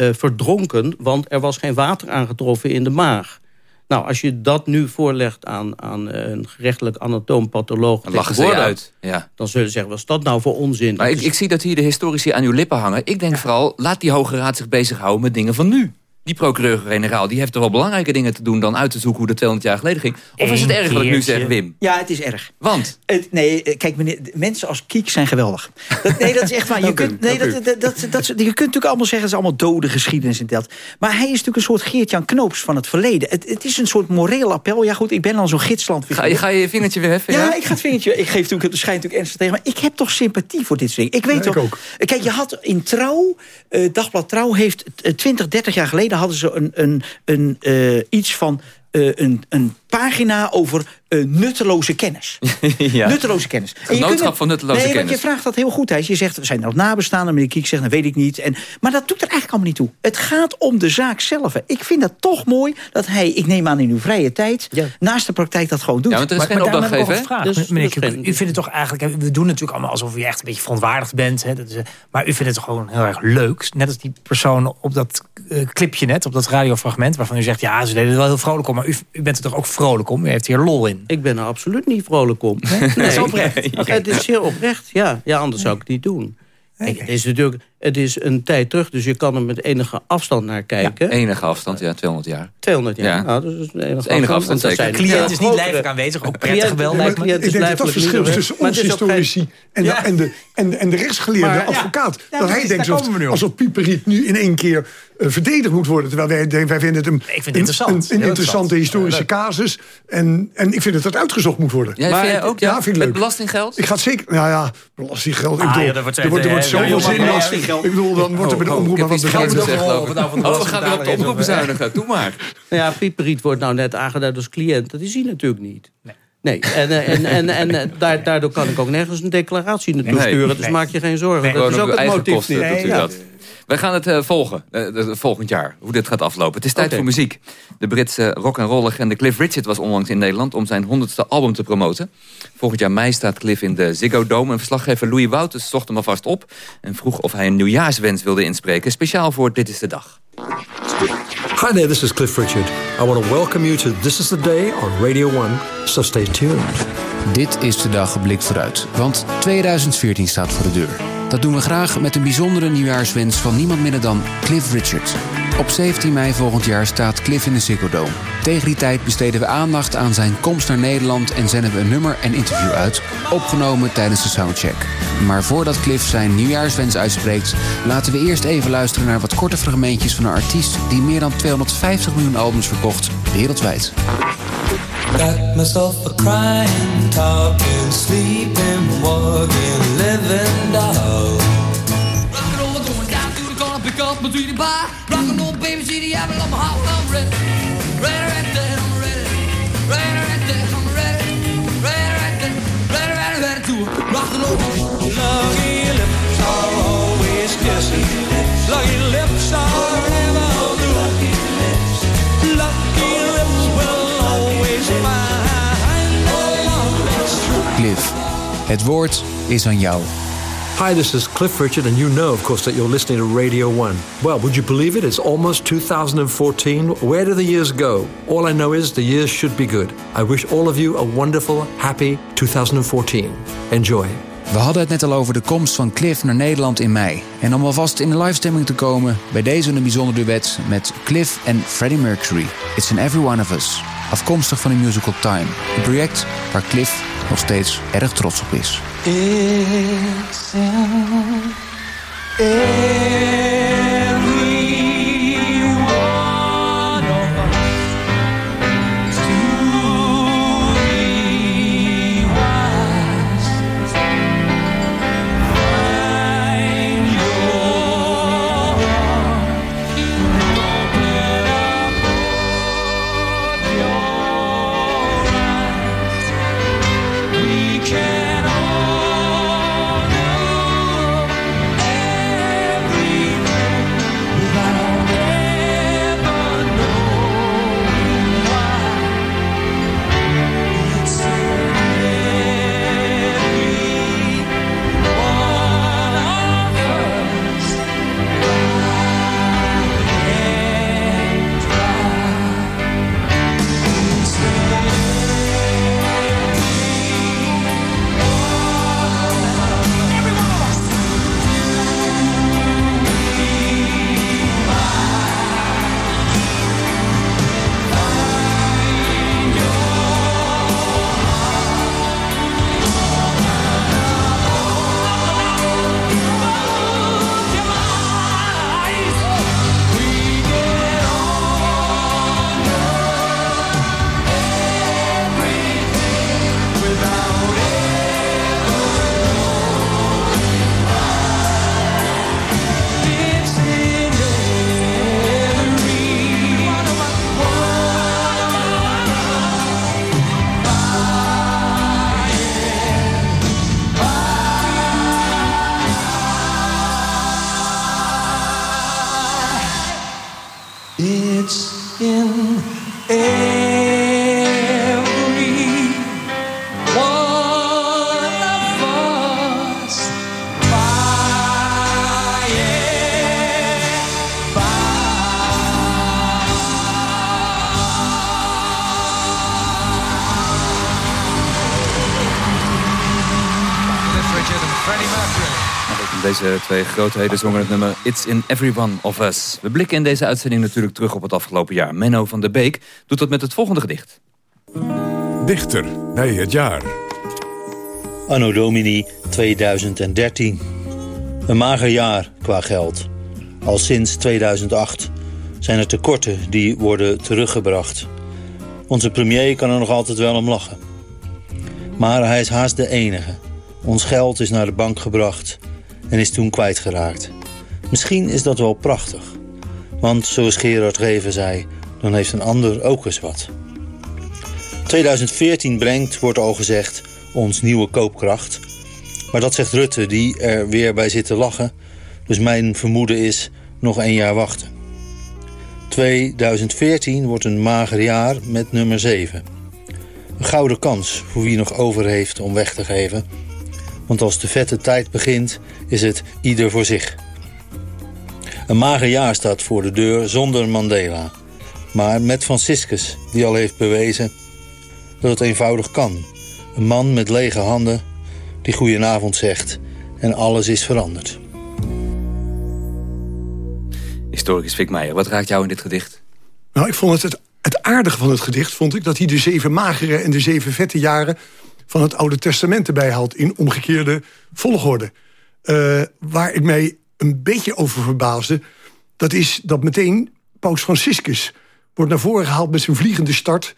Speaker 24: uh, verdronken, want er was geen water aangetroffen in de maag. Nou, als je dat nu voorlegt aan, aan een gerechtelijk anatoompatholoog...
Speaker 2: Dan lachen ze uit. Ja.
Speaker 24: Dan zullen ze zeggen, wat is dat nou voor onzin?
Speaker 2: Maar ik, ik zie dat hier de historici aan uw lippen hangen. Ik denk vooral, laat die Hoge Raad zich bezighouden met dingen van nu. Die procureur-generaal die heeft er wel belangrijke dingen te doen... dan uit te zoeken hoe dat 200 jaar geleden ging. Of is het erg wat ik nu zeg, Wim?
Speaker 15: Ja, het is erg.
Speaker 2: Want?
Speaker 15: Het, nee, kijk, meneer, mensen als Kiek zijn geweldig. Dat, nee, dat is echt waar. Je, kunt, nee, dat, dat, dat, dat, je kunt natuurlijk allemaal zeggen... het is allemaal dode geschiedenis en dat. Maar hij is natuurlijk een soort Geert-Jan Knoops van het verleden. Het, het, is een soort moreel appel. Ja goed, ik ben al zo'n gidsland.
Speaker 2: Ga je, ga je je vingertje weer heffen?
Speaker 15: Ja, ja, ik ga het vingertje... Ik geef natuurlijk, het schijnt natuurlijk ernstig tegen. Maar ik heb toch sympathie voor dit soort dingen. Ik weet
Speaker 11: ja,
Speaker 15: toch...
Speaker 11: ook.
Speaker 15: Kijk, je had in Trouw... Uh, Dagblad Trouw heeft... Uh, 20, 30 jaar geleden hadden ze een... een een, uh, iets van uh, een, een pagina over uh, nutteloze kennis.
Speaker 2: ja.
Speaker 15: Nutteloze kennis.
Speaker 2: Genootschap van nutteloze
Speaker 15: nee,
Speaker 2: kennis.
Speaker 15: Want je vraagt dat heel goed. Hè. Je zegt, we zijn nog nabestaanden. Meneer Kiek zegt, dat weet ik niet. En, maar dat doet er eigenlijk allemaal niet toe. Het gaat om de zaak zelf. Ik vind dat toch mooi dat hij, ik neem aan in uw vrije tijd... Ja. naast de praktijk dat gewoon doet.
Speaker 2: Ja, want er is
Speaker 25: maar,
Speaker 2: geen
Speaker 25: maar
Speaker 2: opdrachtgever.
Speaker 25: Dus, meneer Kiek, u vindt het toch eigenlijk... We doen natuurlijk allemaal alsof u echt een beetje verontwaardigd bent. Hè, dat is, maar u vindt het toch gewoon heel erg leuk. Net als die persoon op dat uh, clipje net, op dat radiofragment... waarvan u zegt, ja, ze deden er wel heel vrolijk om. Maar u, u bent er toch ook vrolijk om? U heeft hier lol in.
Speaker 24: Ik ben er absoluut niet vrolijk om. Nee,
Speaker 25: dat is oprecht.
Speaker 24: Okay. Het is heel oprecht, ja. Ja, anders zou ik het niet doen. Kijk, het is natuurlijk... Het is een tijd terug, dus je kan er met enige afstand naar kijken.
Speaker 2: enige afstand, ja, 200 jaar.
Speaker 24: 200 jaar.
Speaker 2: Ja.
Speaker 24: Nou, dat is een enige,
Speaker 2: Dat enige afstand, zeker.
Speaker 24: zijn
Speaker 25: Cliënt is niet lijfelijk aanwezig, ook prettig wel, lijkt me.
Speaker 24: cliënt is
Speaker 11: Ik denk dat dat verschil is tussen
Speaker 24: maar
Speaker 11: ons
Speaker 24: het is ook geen-
Speaker 11: historici en, de,
Speaker 25: Ja.
Speaker 11: en, de, en, de, en de rechtsgeleerde
Speaker 24: Maar-
Speaker 11: advocaat.
Speaker 25: Ja,
Speaker 11: dat hij denkt
Speaker 25: op.
Speaker 11: alsof Pieperiet nu in één keer eh, verdedigd moet worden. Terwijl wij, wij vinden het een,
Speaker 25: het interessant.
Speaker 11: een, interessante
Speaker 25: interessant.
Speaker 11: historische casus. En, en ik vind dat dat uitgezocht moet worden.
Speaker 2: Ja, vind jij ook, ja?
Speaker 11: vind ik
Speaker 2: Met
Speaker 11: leuk.
Speaker 2: belastinggeld?
Speaker 11: Ik ga het zeker... Nou ja, belastinggeld. Ik
Speaker 25: Ah,
Speaker 11: bedoel,
Speaker 25: ja, dat wordt
Speaker 11: er wordt, zoveel zin in. Ik bedoel, dan wordt er bij de
Speaker 2: Oh, oh,
Speaker 11: omroep
Speaker 2: heb
Speaker 11: wat bezuinigd.
Speaker 25: nou
Speaker 2: Oh, we gaan weer op de omroep
Speaker 25: eh,
Speaker 2: bezuinigen. Doe maar.
Speaker 24: Nou ja, Pieperiet wordt nou net aangeduid als cliënt. Dat is hij natuurlijk niet. Nee. En, eh, en, en, en, eh, daar- daardoor kan ik ook nergens een declaratie naartoe
Speaker 2: Nee.
Speaker 24: sturen. Dus
Speaker 2: Nee.
Speaker 24: maak je geen zorgen. Dat is ook het
Speaker 2: eigen
Speaker 24: motief
Speaker 2: kosten
Speaker 24: niet.
Speaker 2: Wij gaan het eh, volgen, eh, volgend jaar, hoe dit gaat aflopen. Het is tijd voor muziek. De Britse rock en roll legende Cliff Richard was onlangs in Nederland... om zijn 100ste album te promoten. Volgend jaar mei staat Cliff in de Ziggo Dome. En verslaggever Louis Wouters zocht hem alvast op... en vroeg of hij een nieuwjaarswens wilde inspreken. Speciaal voor Dit is de Dag.
Speaker 31: Hi there, this is Cliff Richard. I want to welcome you to This is the Day on Radio 1, so stay tuned.
Speaker 32: Dit is de dag blik vooruit, want 2014 staat voor de deur. Dat doen we graag met een bijzondere nieuwjaarswens van niemand minder dan Cliff Richard. Op 17 mei volgend jaar staat Cliff in de Ziggo Dome. Tegen die tijd besteden we aandacht aan zijn komst naar Nederland en zenden we een nummer en interview uit, opgenomen tijdens de soundcheck. Maar voordat Cliff zijn nieuwjaarswens uitspreekt, laten we eerst even luisteren naar wat korte fragmentjes van een artiest die meer dan 250 miljoen albums verkocht wereldwijd.
Speaker 33: Myself crying.
Speaker 32: Het woord is aan jou.
Speaker 31: Hi, this is Cliff Richard, and you know, of course, that you're listening to Radio 1. Well, would you believe it? It's almost 2014. Where do the years go? All I know is the years should be good. I wish all of you a wonderful, happy 2014. Enjoy.
Speaker 32: We hadden het net al over de komst van Cliff naar Nederland in mei. En om alvast in de livestemming te komen, bij deze een bijzonder duet met Cliff en Freddie Mercury. It's in Every One of Us. Afkomstig van de musical Time. Een project waar Cliff nog steeds erg trots op is.
Speaker 2: Deze twee grootheden zongen het nummer It's in Every One of Us. We blikken in deze uitzending natuurlijk terug op het afgelopen jaar. Menno van der Beek doet dat met het volgende gedicht.
Speaker 1: Dichter bij het jaar.
Speaker 34: Anno Domini 2013. Een mager jaar qua geld. Al sinds 2008 zijn er tekorten die worden teruggebracht. Onze premier kan er nog altijd wel om lachen. Maar hij is haast de enige. Ons geld is naar de bank gebracht en is toen kwijtgeraakt. Misschien is dat wel prachtig. Want zoals Gerard Reven zei, dan heeft een ander ook eens wat. 2014 brengt, wordt al gezegd, ons nieuwe koopkracht. Maar dat zegt Rutte, die er weer bij zit te lachen. Dus mijn vermoeden is nog één jaar wachten. 2014 wordt een mager jaar met nummer 7. Een gouden kans voor wie nog over heeft om weg te geven. Want als de vette tijd begint, is het ieder voor zich. Een mager jaar staat voor de deur zonder Mandela. Maar met Franciscus, die al heeft bewezen dat het eenvoudig kan. Een man met lege handen die goedenavond zegt en alles is veranderd.
Speaker 2: Historicus Fik Meijer, wat raakt jou in dit gedicht?
Speaker 11: Nou, ik vond het, het het aardige van het gedicht vond ik... dat hij de zeven magere en de zeven vette jaren van het Oude Testament erbij haalt... in omgekeerde volgorde. Uh, waar ik mij een beetje over verbaasde... dat is dat meteen Paus Franciscus wordt naar voren gehaald met zijn vliegende start.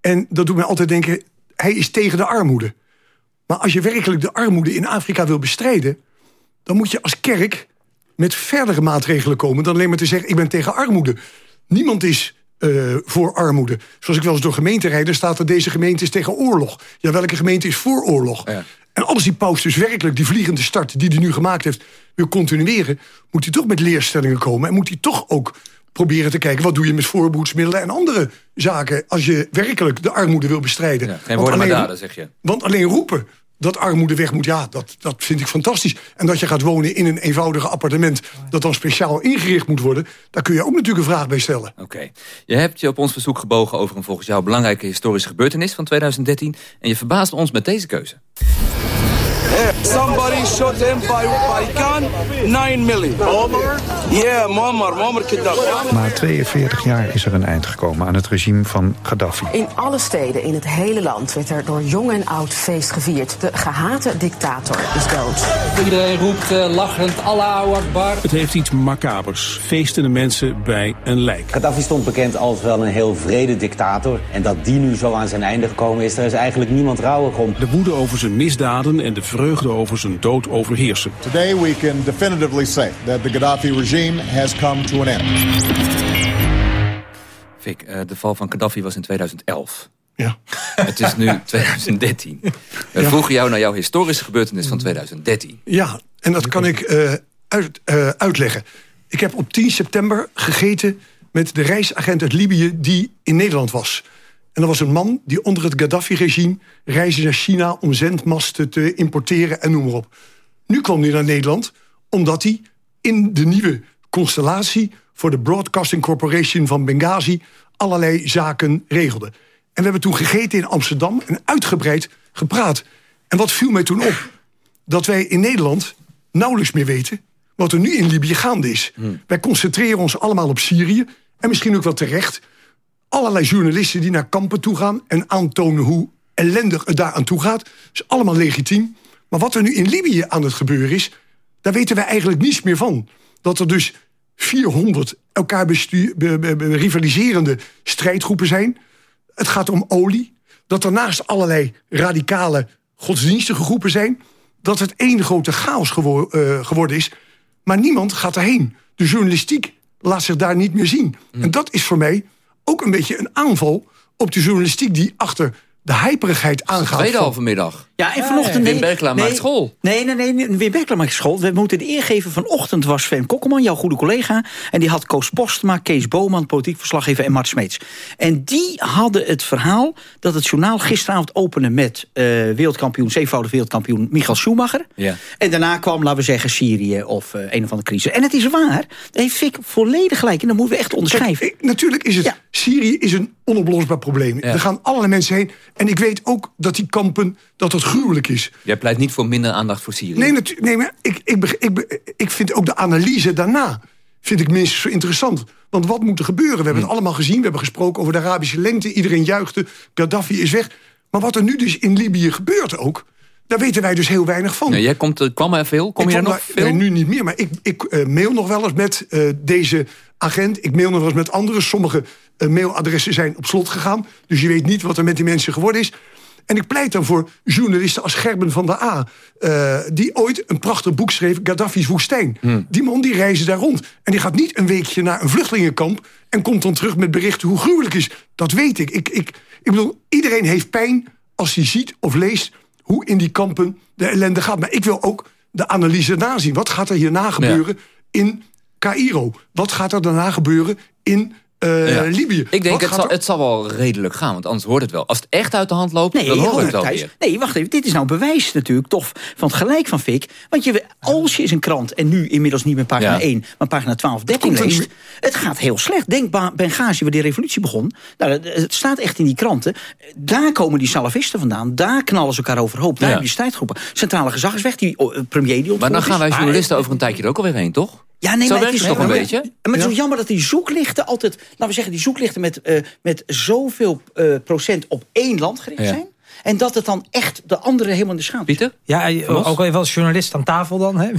Speaker 11: En dat doet mij altijd denken, hij is tegen de armoede. Maar als je werkelijk de armoede in Afrika wil bestrijden... dan moet je als kerk met verdere maatregelen komen... dan alleen maar te zeggen, ik ben tegen armoede. Niemand is uh, voor armoede. Zoals ik wel eens door gemeenten rijd... dan staat er deze gemeente is tegen oorlog. Ja, welke gemeente is voor oorlog? Ja. En als die paus dus werkelijk die vliegende start... die hij nu gemaakt heeft, wil continueren... moet hij toch met leerstellingen komen... en moet hij toch ook proberen te kijken... wat doe je met voorbehoedsmiddelen en andere zaken... als je werkelijk de armoede wil bestrijden.
Speaker 2: Ja, geen woorden maar daden, zeg je.
Speaker 11: Want alleen roepen dat armoede weg moet, ja, dat, dat vind ik fantastisch. En dat je gaat wonen in een eenvoudige appartement... dat dan speciaal ingericht moet worden... daar kun je ook natuurlijk een vraag bij stellen.
Speaker 2: Oké. Je hebt je op ons verzoek gebogen over een volgens jou belangrijke historische gebeurtenis van 2013... en je verbaasde ons met deze keuze.
Speaker 35: Somebody shot him by, by gun, 9 million. Muammar? Yeah, Muammar, Muammar Gaddafi.
Speaker 36: Na 42 jaar is er een eind gekomen aan het regime van Gaddafi.
Speaker 37: In alle steden in het hele land werd er door jong en oud feest gevierd. De gehate dictator is dood.
Speaker 38: Iedereen roept uh, lachend Allah Akbar.
Speaker 39: Het heeft iets macabers. Feestende mensen bij een lijk.
Speaker 40: Gaddafi stond bekend als wel een heel vrede dictator. En dat die nu zo aan zijn einde gekomen is, daar is eigenlijk niemand rouwig om.
Speaker 39: De woede over zijn misdaden en de vreugde over zijn dood overheersen.
Speaker 41: Today we can definitively say that the Gaddafi regime has come to an end.
Speaker 2: Fik, uh, de val van Gaddafi was in 2011.
Speaker 11: Ja.
Speaker 2: Het is nu 2013. We ja. vroegen jou naar jouw historische gebeurtenis van 2013.
Speaker 11: Ja, en dat kan ik uh, uit, uh, uitleggen. Ik heb op 10 september gegeten met de reisagent uit Libië... die in Nederland was. En dat was een man die onder het Gaddafi-regime... reisde naar China om zendmasten te importeren en noem maar op. Nu kwam hij naar Nederland omdat hij in de nieuwe constellatie... voor de Broadcasting Corporation van Benghazi... allerlei zaken regelde. En we hebben toen gegeten in Amsterdam en uitgebreid gepraat. En wat viel mij toen op? Dat wij in Nederland nauwelijks meer weten... wat er nu in Libië gaande is. Hmm. Wij concentreren ons allemaal op Syrië... en misschien ook wel terecht allerlei journalisten die naar kampen toe gaan... en aantonen hoe ellendig het daar aan toe gaat. Dat is allemaal legitiem. Maar wat er nu in Libië aan het gebeuren is... daar weten wij eigenlijk niets meer van. Dat er dus 400 elkaar bestuur, be, be, be, rivaliserende strijdgroepen zijn. Het gaat om olie. Dat er naast allerlei radicale godsdienstige groepen zijn. Dat het één grote chaos gewo uh, geworden is. Maar niemand gaat erheen. De journalistiek laat zich daar niet meer zien. Mm. En dat is voor mij ook een beetje een aanval op de journalistiek... die achter de hyperigheid aangaat.
Speaker 2: Tweede halve middag.
Speaker 15: Ja, en vanochtend...
Speaker 2: Wim Berkelaar
Speaker 15: nee,
Speaker 2: maakt school.
Speaker 15: Nee, nee, nee, Wim Berkelaar maakt school. We moeten de eer geven. Vanochtend was Sven Kokkelman, jouw goede collega. En die had Koos Postma, Kees Boman, politiek verslaggever en Mart Smeets. En die hadden het verhaal dat het journaal gisteravond opende... met uh, wereldkampioen, zeevoudig wereldkampioen Michael Schumacher.
Speaker 2: Ja.
Speaker 15: En daarna kwam, laten we zeggen, Syrië of uh, een of andere crisis. En het is waar. Daar heeft Fik volledig gelijk. En dat moeten we echt onderschrijven.
Speaker 11: Kijk, natuurlijk is het... Ja Syrië is een onoplosbaar probleem. Er gaan allerlei mensen heen. En ik weet ook dat die kampen, dat dat gruwelijk is.
Speaker 2: Jij pleit niet voor minder aandacht voor Syrië.
Speaker 11: Nee, nee maar ik, ik, ik, ik vind ook de analyse daarna vind ik minstens zo interessant. Want wat moet er gebeuren? We hebben het allemaal gezien. We hebben gesproken over de Arabische lente. Iedereen juichte. Gaddafi is weg. Maar wat er nu dus in Libië gebeurt ook... daar weten wij dus heel weinig van.
Speaker 2: Nee, jij komt, kwam er veel? Kom
Speaker 11: Ik
Speaker 2: je er nog veel?
Speaker 11: Nee, nu niet meer. Maar ik, ik eh, mail nog wel eens met eh, deze agent. Ik mail nog wel eens met anderen. Sommige eh, mailadressen zijn op slot gegaan. Dus je weet niet wat er met die mensen geworden is. En ik pleit dan voor journalisten als Gerben van der A... die ooit een prachtig boek schreef, Gaddafi's woestijn. Die man die reizen daar rond. En die gaat niet een weekje naar een vluchtelingenkamp... en komt dan terug met berichten hoe gruwelijk is. Dat weet ik. Ik, ik, ik bedoel, iedereen heeft pijn als hij ziet of leest... hoe in die kampen de ellende gaat. Maar ik wil ook de analyse nazien. Wat gaat er hierna gebeuren in Cairo? Wat gaat er daarna gebeuren in eh,
Speaker 2: Ja.
Speaker 11: Libië?
Speaker 2: Ik denk, het zal,
Speaker 11: er-
Speaker 2: het zal wel redelijk gaan, want anders hoort het wel. Als het echt uit de hand loopt, dan hoor ik het wel weer.
Speaker 15: Nee, wacht even. Dit is nou bewijs natuurlijk toch van het gelijk van Fik. Want je, als je eens een krant, en nu inmiddels niet meer pagina
Speaker 2: Ja.
Speaker 15: 1... maar pagina 12, 13
Speaker 11: komt er
Speaker 15: leest... het gaat heel slecht. Denk Benghazi, waar die revolutie begon. Nou, het staat echt in die kranten. Daar komen die salafisten vandaan. Daar knallen ze elkaar overhoop. Daar
Speaker 2: Ja.
Speaker 15: heb je strijdgroepen. Centrale gezag is weg. Die oh, premier die
Speaker 2: Maar dan
Speaker 15: ontvoerd
Speaker 2: gaan wij
Speaker 15: is.
Speaker 2: journalisten over een tijdje er ook alweer heen, toch?
Speaker 15: Ja, nee,
Speaker 2: Zo
Speaker 15: maar
Speaker 2: werkt
Speaker 15: het is
Speaker 2: het toch een
Speaker 15: maar-
Speaker 2: beetje?
Speaker 15: Maar het is zo jammer dat die zoeklichten altijd... laten we zeggen, die zoeklichten met, eh, met zoveel eh, procent op één land gericht
Speaker 25: Ja.
Speaker 15: zijn. En dat het dan echt de andere helemaal in de schaam
Speaker 2: Pieter?
Speaker 25: Ja,
Speaker 15: Os?
Speaker 25: ook even als journalist aan tafel dan. Hè?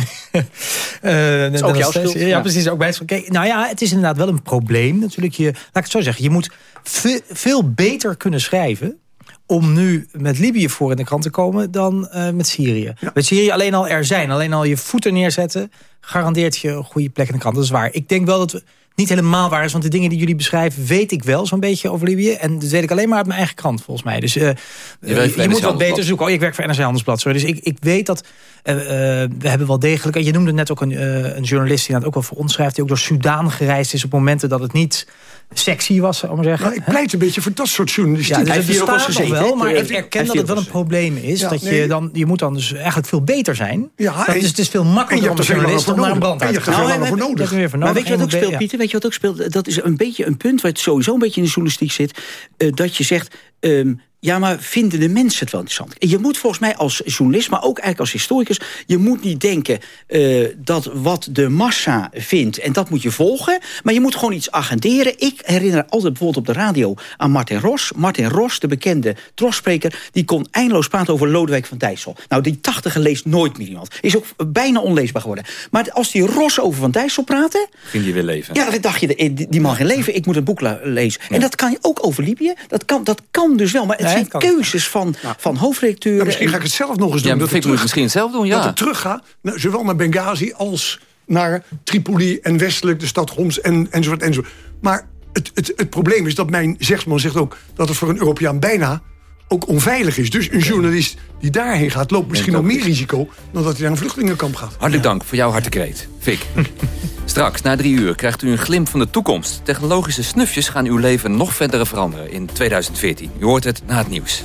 Speaker 25: Eh, dat
Speaker 15: ook
Speaker 25: is
Speaker 15: jouw
Speaker 25: steeds-
Speaker 15: schuld,
Speaker 25: Ja,
Speaker 15: ja.
Speaker 25: precies. Ook bij het, kijk, nou ja, het is inderdaad wel een probleem natuurlijk. Je, laat ik het zo zeggen. Je moet ve- veel beter kunnen schrijven om nu met Libië voor in de krant te komen dan eh, met Syrië. Met Syrië alleen al er zijn, alleen al je voeten neerzetten... garandeert je een goede plek in de krant. Dat is waar. Ik denk wel dat het niet helemaal waar is, want de dingen die jullie beschrijven... weet ik wel zo'n beetje over Libië. En dat weet ik alleen maar uit mijn eigen krant, volgens mij. Dus eh, je,
Speaker 2: NRC
Speaker 25: moet wat beter zoeken. Oh, ik werk voor NRC Handelsblad. Sorry. Dus ik, ik weet dat eh, eh, we hebben wel degelijk... Je noemde net ook een, eh, een journalist die dat ook wel voor ons schrijft... die ook door Sudaan gereisd is op momenten dat het niet sexy was, ik maar zeggen.
Speaker 11: Nou, ik pleit een beetje voor dat soort journalistiek.
Speaker 25: Ja, dus
Speaker 11: Hij
Speaker 25: het
Speaker 11: heeft hier ook
Speaker 25: bestaat
Speaker 11: wel
Speaker 25: nog
Speaker 11: gezeten,
Speaker 25: wel, maar ik erken dat het wel een probleem is.
Speaker 11: Ja,
Speaker 25: dat
Speaker 11: nee.
Speaker 25: je, dan, je moet dan dus eigenlijk veel beter zijn.
Speaker 11: Ja,
Speaker 25: dat is, het is veel makkelijker om een journalist om
Speaker 11: voor
Speaker 25: naar een
Speaker 11: nodig.
Speaker 25: brand uit
Speaker 11: je
Speaker 25: te
Speaker 11: hebt er
Speaker 25: gaan.
Speaker 11: voor
Speaker 25: Je
Speaker 11: nodig.
Speaker 25: er weer voor
Speaker 15: Maar
Speaker 25: nodig.
Speaker 15: weet je wat ook speelt, Pieter? Weet je wat ook speelt? Dat is een beetje een punt waar het sowieso een beetje in de journalistiek zit. eh, dat je zegt, ehm, ja, maar vinden de mensen het wel interessant? En je moet volgens mij als journalist, maar ook eigenlijk als historicus... je moet niet denken eh, dat wat de massa vindt en dat moet je volgen... maar je moet gewoon iets agenderen. Ik herinner altijd bijvoorbeeld op de radio aan Martin Ros. Martin Ros, de bekende trosspreker... die kon eindeloos praten over Lodewijk van Dijssel. Nou, die tachtige leest nooit meer iemand. Is ook bijna onleesbaar geworden. Maar als die Ros over Van Dijssel praten...
Speaker 2: Ging die weer leven?
Speaker 15: Ja, dan dacht je, die die man geen leven, ik moet een boek lezen. En dat kan je ook over Libië. Dat kan, dat kan dus wel, maar het zijn keuzes van, van hoofdredacteuren.
Speaker 11: Ja, misschien
Speaker 15: en-
Speaker 11: ga ik het zelf nog eens doen.
Speaker 2: Ja,
Speaker 11: dat ik
Speaker 2: moet
Speaker 11: terug-
Speaker 2: misschien zelf doen, ja.
Speaker 11: Dat ik terugga, nou, zowel naar Benghazi als naar Tripoli en westelijk de stad Homs en, enzovoort enzovoort. Maar het, het, het probleem is dat mijn zegsman zegt ook... dat het voor een Europeaan bijna ook onveilig is. Dus een journalist die daarheen gaat... loopt misschien nog meer risico dan dat hij naar een vluchtelingenkamp gaat.
Speaker 2: Hartelijk dank voor jouw hartekreet. Fik. Straks, na drie uur, krijgt u een glimp van de toekomst. Technologische snufjes gaan uw leven nog verder veranderen in 2014. U hoort het na het nieuws.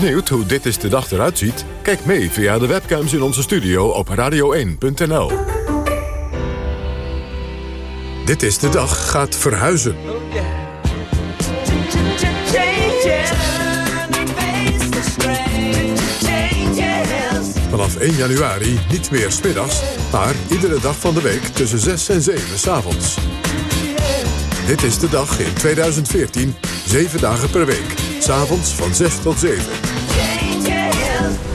Speaker 1: Benieuwd hoe dit is de dag eruit ziet? Kijk mee via de webcams in onze studio op radio1.nl. Dit is de dag gaat verhuizen. Vanaf 1 januari niet meer smiddags, maar iedere dag van de week tussen 6 en 7 's avonds. Dit is de dag in 2014, 7 dagen per week. S'avonds van 6 tot 7.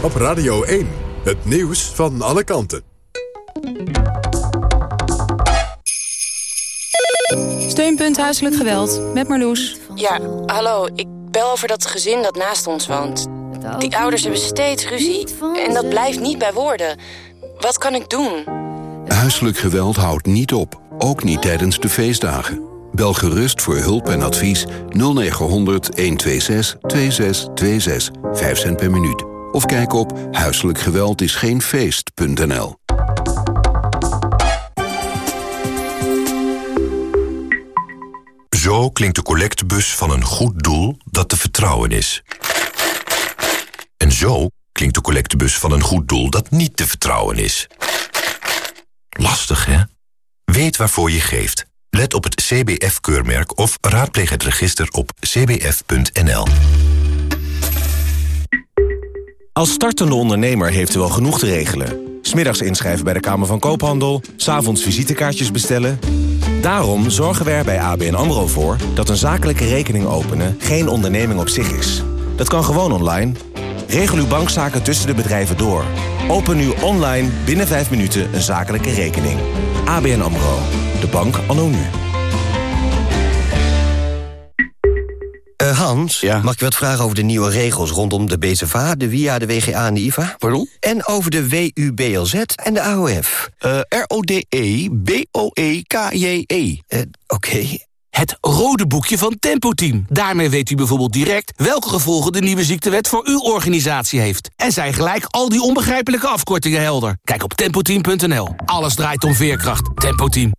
Speaker 1: Op Radio 1, het nieuws van alle kanten.
Speaker 42: Steunpunt Huiselijk Geweld, met Marloes.
Speaker 43: Ja, hallo. Ik bel over dat gezin dat naast ons woont. Die ouders hebben steeds ruzie. En dat blijft niet bij woorden. Wat kan ik doen?
Speaker 44: Huiselijk geweld houdt niet op, ook niet tijdens de feestdagen. Bel gerust voor hulp en advies 0900 126 2626, 5 cent per minuut. Of kijk op huiselijkgeweldisgeenfeest.nl.
Speaker 45: Zo klinkt de collectebus van een goed doel dat te vertrouwen is.
Speaker 46: En zo klinkt de collectebus van een goed doel dat niet te vertrouwen is. Lastig, hè? Weet waarvoor je geeft. Let op het CBF-keurmerk of raadpleeg het register op cbf.nl.
Speaker 45: Als startende ondernemer heeft u wel genoeg te regelen. Smiddags inschrijven bij de Kamer van Koophandel, s'avonds visitekaartjes bestellen. Daarom zorgen we er bij ABN AMRO voor dat een zakelijke rekening openen geen onderneming op zich is. Dat kan gewoon online. Regel uw bankzaken tussen de bedrijven door. Open nu online binnen 5 minuten een zakelijke rekening. ABN AMRO. De bank anno nu.
Speaker 47: Eh, Hans, mag ik je wat vragen over de nieuwe regels rondom de BZVA, de WIA, de WGA en de IVA?
Speaker 13: Pardon?
Speaker 47: En over de WUBLZ en de AOF.
Speaker 13: Uh, R-O-D-E-B-O-E-K-J-E.
Speaker 47: Uh, Oké.
Speaker 13: Het rode boekje van Tempo Team. Daarmee weet u bijvoorbeeld direct welke gevolgen de nieuwe ziektewet voor uw organisatie heeft. En zijn gelijk al die onbegrijpelijke afkortingen helder. Kijk op tempoteam.nl. Alles draait om veerkracht. Tempo Team.